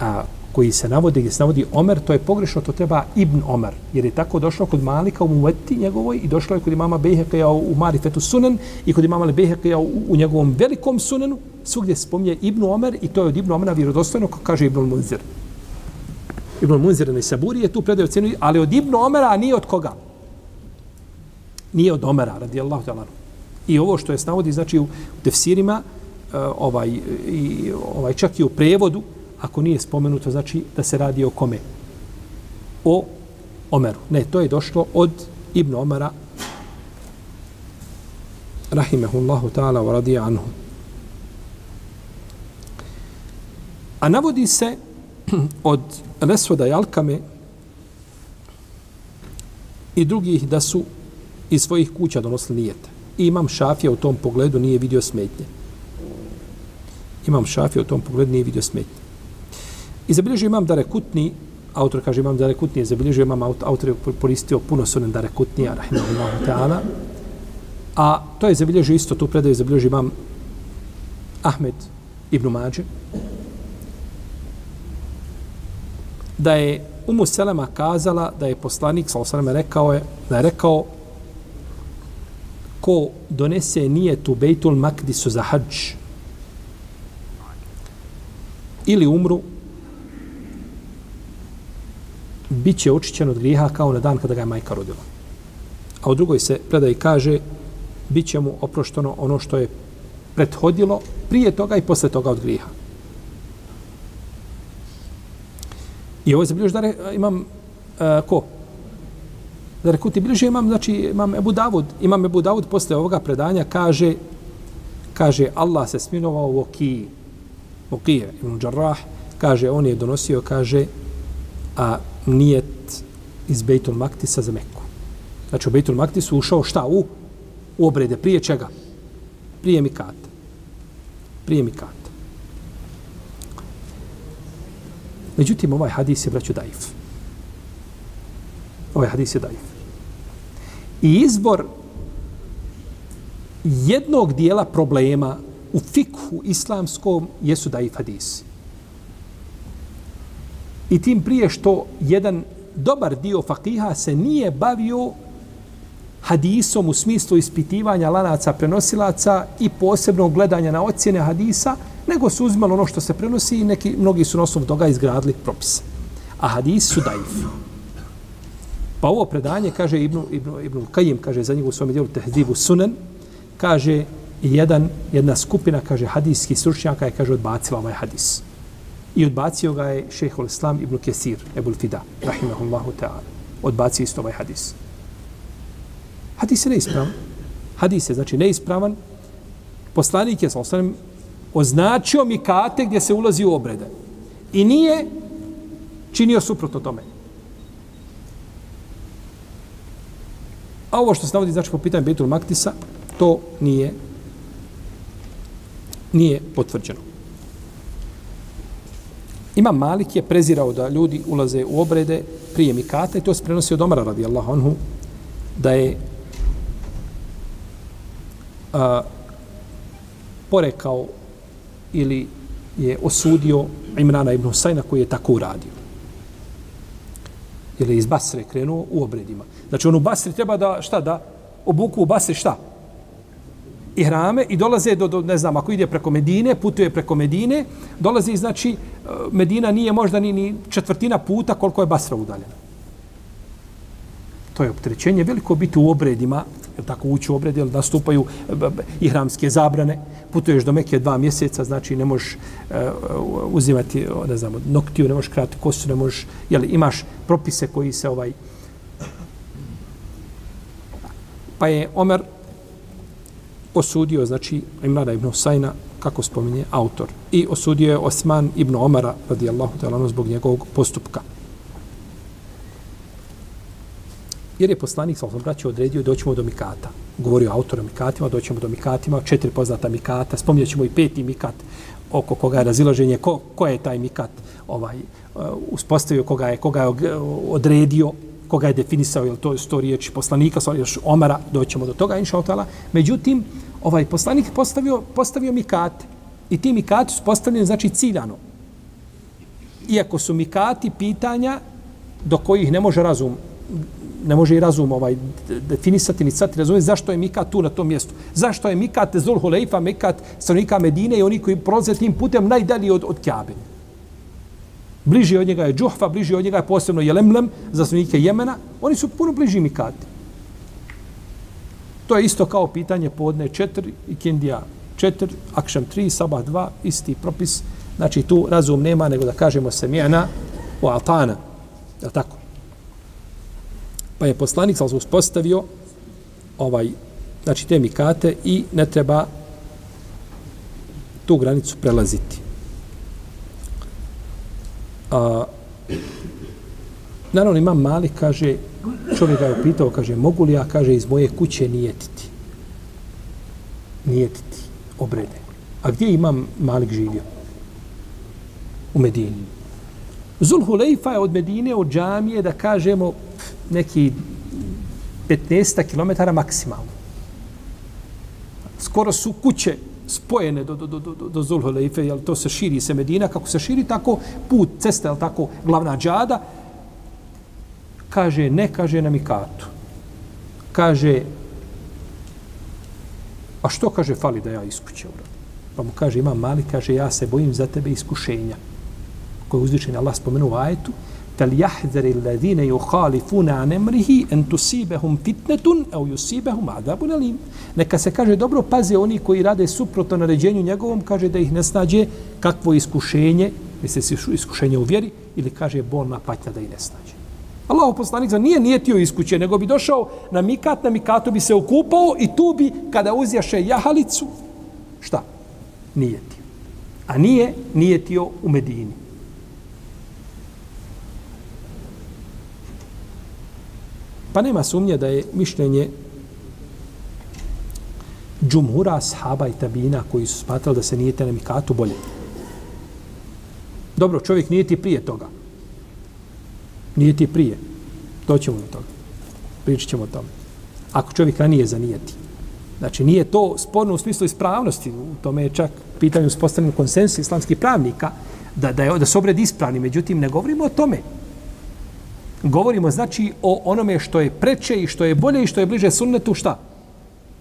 a, koji se navode, gdje se navodi Omer, to je pogrešno, to treba Ibn Omer. Jer je tako došlo kod Malika u Muveti njegovoj i došlo je kod imama Bejhekeja u Marifetu Sunen i kod imama Bejhekeja u, u njegovom velikom Sunenu, svugdje se spominje Ibn Omer i to je od Ibn Omera vjerodostojno, kako kaže Ibn Munzir. Ibn Munzir i Saburi je tu predaju cenu, ali od Ibn Omera, a nije od koga? Nije od Omera, radijallahu ta'ala. I ovo što je navodi, znači u tefsirima, e, ovaj, i, ovaj, čak i u prevodu, ako nije spomenuto, znači da se radi o kome? O Omeru. Ne, to je došlo od Ibn Omara, rahimehullahu ta'ala wa radija anhu. A navodi se od Mesuda i Alkame i drugih da su iz svojih kuća donosili nijete. I imam šafija u tom pogledu nije vidio smetnje. Imam šafija u tom pogledu nije vidio smetnje. I zabilježio imam da rekutni, autor kaže imam da rekutni, je zabilježio imam autor je koristio puno sunen da rekutni, rahimahullahu ta'ala. A to je zabilježio isto, tu predaju zabilježio imam Ahmed ibn Mađe, da je Umu Selema kazala da je poslanik, sa osaname, rekao je, da je rekao ko donese nije tu Bejtul Makdisu za hađ ili umru, bit će očićen od grijeha kao na dan kada ga je majka rodila. A u drugoj se predaj kaže, bit će mu oprošteno ono što je prethodilo prije toga i posle toga od grijeha. I ovo je zabilježio da re, e, imam uh, ko? Da rekuti bliže imam, znači imam Ebu Davud. Imam Ebu Davud posle ovoga predanja kaže kaže Allah se sminovao u Okiji. Okije, Ibn Đarrah, kaže on je donosio, kaže a nijet iz Bejtul Maktisa za Meku. Znači u Bejtul Maktisu ušao šta? U, u obrede. Prije čega? Prije Mikata. Prije Mikata. Međutim, ovaj hadis je, braću, daif. Ovaj hadis je daif. I izbor jednog dijela problema u fikhu islamskom jesu daif hadisi. I tim prije što jedan dobar dio fakiha se nije bavio hadisom u smislu ispitivanja lanaca prenosilaca i posebnog gledanja na ocjene hadisa, nego su uzimali ono što se prenosi i neki, mnogi su na osnovu toga izgradili propise. A hadis su daif. Pa ovo predanje, kaže Ibn, Ibn, Ibn Kajim, kaže za njegu u svom dijelu Tehzivu Sunan, kaže jedan, jedna skupina, kaže hadijski stručnjaka je, kaže, odbacila ovaj hadis. I odbacio ga je šehol Islam Ibn Kesir, Ebul Fida, rahimahullahu ta'ala. Odbacio isto ovaj hadis. Hadis je neispravan. Hadis je, znači, neispravan. Poslanik je, sa ostalim, označio mikate gdje se ulazi u obrede. I nije činio suprotno tome. A ovo što se navodi, znači, po pitanju Betul Maktisa, to nije nije potvrđeno. Ima Malik je prezirao da ljudi ulaze u obrede prije mikata i to se prenosi od Omara radijallahu anhu da je a, porekao ili je osudio Imrana ibn Husajna koji je tako uradio. Jer je iz Basre krenuo u obredima. Znači on u Basri treba da, šta da, obuku u Basri šta? I hrame i dolaze do, do, ne znam, ako ide preko Medine, putuje preko Medine, dolazi, znači, Medina nije možda ni, ni četvrtina puta koliko je Basra udaljena. To je opterećenje veliko biti u obredima, jer tako ući u obred, jel nastupaju e, e, i hramske zabrane, putuješ do Mekije dva mjeseca, znači ne možeš uh, uzimati, ne znam, noktiju, ne možeš krati kosu, ne možeš, jel, imaš propise koji se ovaj... Pa je Omer osudio, znači, Imrana ibn Husajna, kako spominje autor, i osudio je Osman ibn Omara, radijallahu ta'ala, zbog njegovog postupka. Jer je poslanik, sa braću, odredio doćemo do Mikata. Govorio autor o Mikatima, doćemo do Mikatima, četiri poznata Mikata, spominjat ćemo i peti Mikat, oko koga je razilaženje, ko, ko je taj Mikat ovaj, uh, uspostavio, koga je, koga je odredio, koga je definisao, jel to je sto riječi poslanika, sto riječi Omara, doćemo do toga, inša otala. Međutim, ovaj poslanik postavio, postavio Mikate. I ti Mikati su postavljeni, znači, ciljano. Iako su Mikati pitanja do kojih ne može razum ne može i razum ovaj definisati ni sad razumjeti zašto je Mikat tu na tom mjestu. Zašto je Mikat Zul Hulejfa, Mikat stanovnika Medine i oni koji prolaze tim putem najdalji od, od Kjabe. Bliži od njega je Džuhfa, bliži od njega je posebno Jelemlem za stanovnike Jemena. Oni su puno bliži Mikati. To je isto kao pitanje podne 4 i Kindija 4, Akšam 3, Sabah 2, isti propis Znači tu razum nema nego da kažemo semjena u altana. Je tako? Pa je poslanik sam uspostavio ovaj, znači te mikate i ne treba tu granicu prelaziti. A, naravno imam mali, kaže, čovjek ga je pitao, kaže, mogu li ja, kaže, iz moje kuće nijetiti? Nijetiti obrede. A gdje imam malik živio? U Medini. Zulhulejfa je od Medine, od džamije, da kažemo, neki 15 km maksimalno. Skoro su kuće spojene do, do, do, do, do Zulhulejfe, jel to se širi se Medina, kako se širi tako put, cesta, jel tako, glavna džada, kaže, ne kaže na Mikatu. Kaže, a što kaže, fali da ja iskuće uradim? Pa mu kaže, imam mali, kaže, ja se bojim za tebe iskušenja. Koje je uzvišen Allah spomenuo u ajetu, fel jahdari alladine yukhalifuna an amrihi an tusibahum fitnatun aw yusibahum adabun alim. Neka se kaže dobro paze oni koji rade suprotno naređenju njegovom kaže da ih ne snađe kakvo iskušenje misli se iskušenje u vjeri ili kaže bolna patnja da ih ne snađe. Allah poslanik za nije nijetio iskuće nego bi došao na mikat na mikatu bi se okupao i tu bi kada uzjaše jahalicu šta? Nijetio. a nije nijetio u Medini. Pa nema sumnje da je mišljenje džumhura, sahaba i tabina koji su smatrali da se nijete na mikatu bolje. Dobro, čovjek nije ti prije toga. Nije ti prije. Doćemo do toga. Pričat ćemo o tome. Ako čovjek ranije zanijeti. Znači, nije to sporno u smislu ispravnosti. U tome je čak pitanje uspostavljeno konsensus islamskih pravnika da, da, je, da se obred ispravni. Međutim, ne govorimo o tome govorimo znači o onome što je preče i što je bolje i što je bliže sunnetu šta?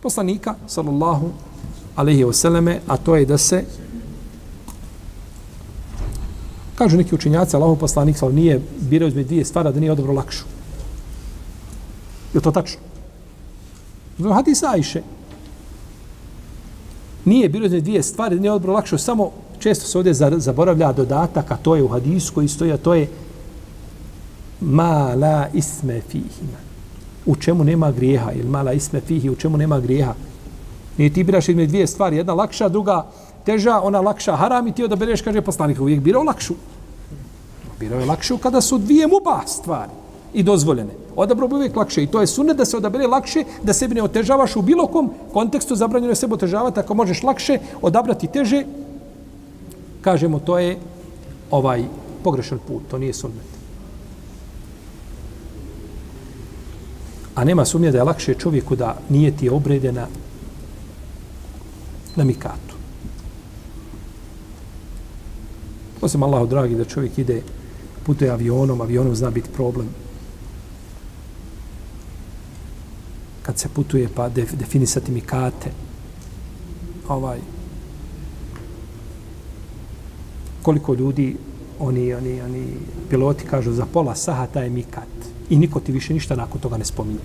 Poslanika, sallallahu alaihi wasallame, a to je da se kažu neki učinjaci, Allahov poslanik sallallahu nije birao između dvije stvari da nije odobro lakšu. Je to tačno? Zbog hadisa Ajše. Nije birao između dvije stvari da nije odobro lakšu, samo često se ovdje zaboravlja dodatak, a to je u hadisu koji stoji, a to je ma la isme fihima. U čemu nema grijeha? Ili ma la isme fihi, u čemu nema grijeha? Nije ti biraš između dvije stvari. Jedna lakša, druga teža, ona lakša haram i ti odabereš, kaže poslanik, uvijek birao lakšu. Birao je lakšu kada su dvije muba stvari i dozvoljene. Odabro bi uvijek lakše. I to je sunet da se odabere lakše, da sebi ne otežavaš u bilo kom kontekstu, zabranjeno je sebe otežavati, ako možeš lakše odabrati teže, kažemo, to je ovaj pogrešan put, to nije sunnet. A nema sumnje da je lakše čovjeku da nije ti obrede na, na mikatu. Osim Allahu dragi da čovjek ide putuje avionom, avionom zna biti problem. Kad se putuje pa def, definisati mikate, ovaj, koliko ljudi oni, oni, oni piloti kažu za pola sahata je mikat i niko ti više ništa nakon toga ne spominje.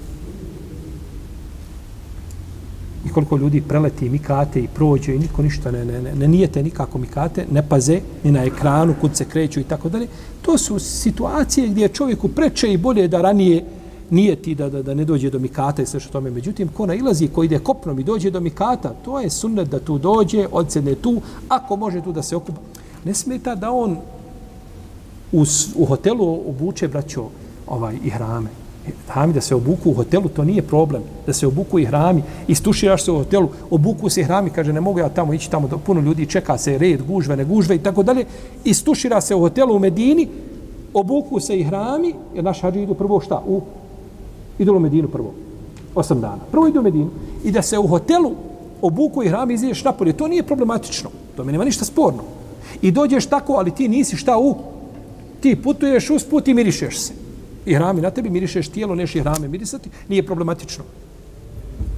I koliko ljudi preleti mikate i prođe i niko ništa ne, ne, ne, ne nijete nikako mikate, ne paze ni na ekranu kud se kreću i tako dalje. To su situacije gdje čovjeku preče i bolje da ranije nije ti da, da, da ne dođe do mikata i sve što tome. Međutim, ko nailazi, ko ide kopnom i dođe do mikata, to je sunnet da tu dođe, odsedne tu, ako može tu da se okupa. Ne smeta da on u, u hotelu obuče, braćo, ovaj i hrame. Hrami da se obuku u hotelu, to nije problem. Da se obuku i hrami, istuširaš se u hotelu, obuku se hrami, kaže ne mogu ja tamo ići, tamo puno ljudi čeka se red, gužve, ne gužve i tako dalje. Istušira se u hotelu u Medini, obuku se i hrami, jer naš hađi idu prvo šta? U, idu u Medinu prvo. Osam dana. Prvo idu u Medinu. I da se u hotelu obuku i hrami izideš napolje, to nije problematično. To mi nema ništa sporno. I dođeš tako, ali ti nisi šta u... Ti putuješ usput i mirišeš se i hrami na tebi, mirišeš tijelo, neš i hrame mirisati, nije problematično.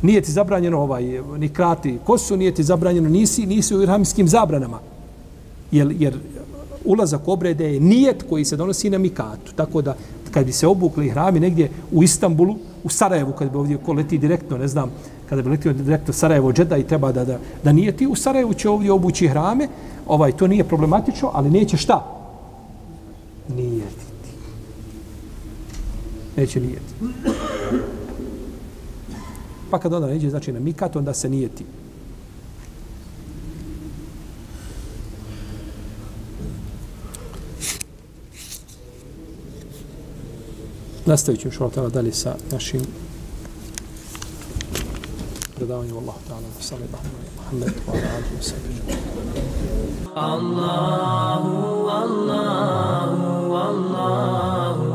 Nije ti zabranjeno ovaj, ni krati kosu, nije ti zabranjeno, nisi, nisi u ihramskim zabranama. Jer, jer ulazak obrede je nijet koji se donosi na mikatu. Tako da, kad bi se obukli hrami negdje u Istanbulu, u Sarajevu, kad bi ovdje ko leti direktno, ne znam, kada bi letio direktno Sarajevo Džeda i treba da, da, da nije ti u Sarajevu će ovdje obući hrame, ovaj, to nije problematično, ali neće šta? Nijetiti. Neće nijeti. Pa kad onda neđe, znači na mikat, onda se nijeti. Nastavit ćemo šalotala dalje sa našim predavanjem Allah ta'ala wa sallallahu Muhammed wa ala alihi wa sallam. Allahu, Allahu, Allahu,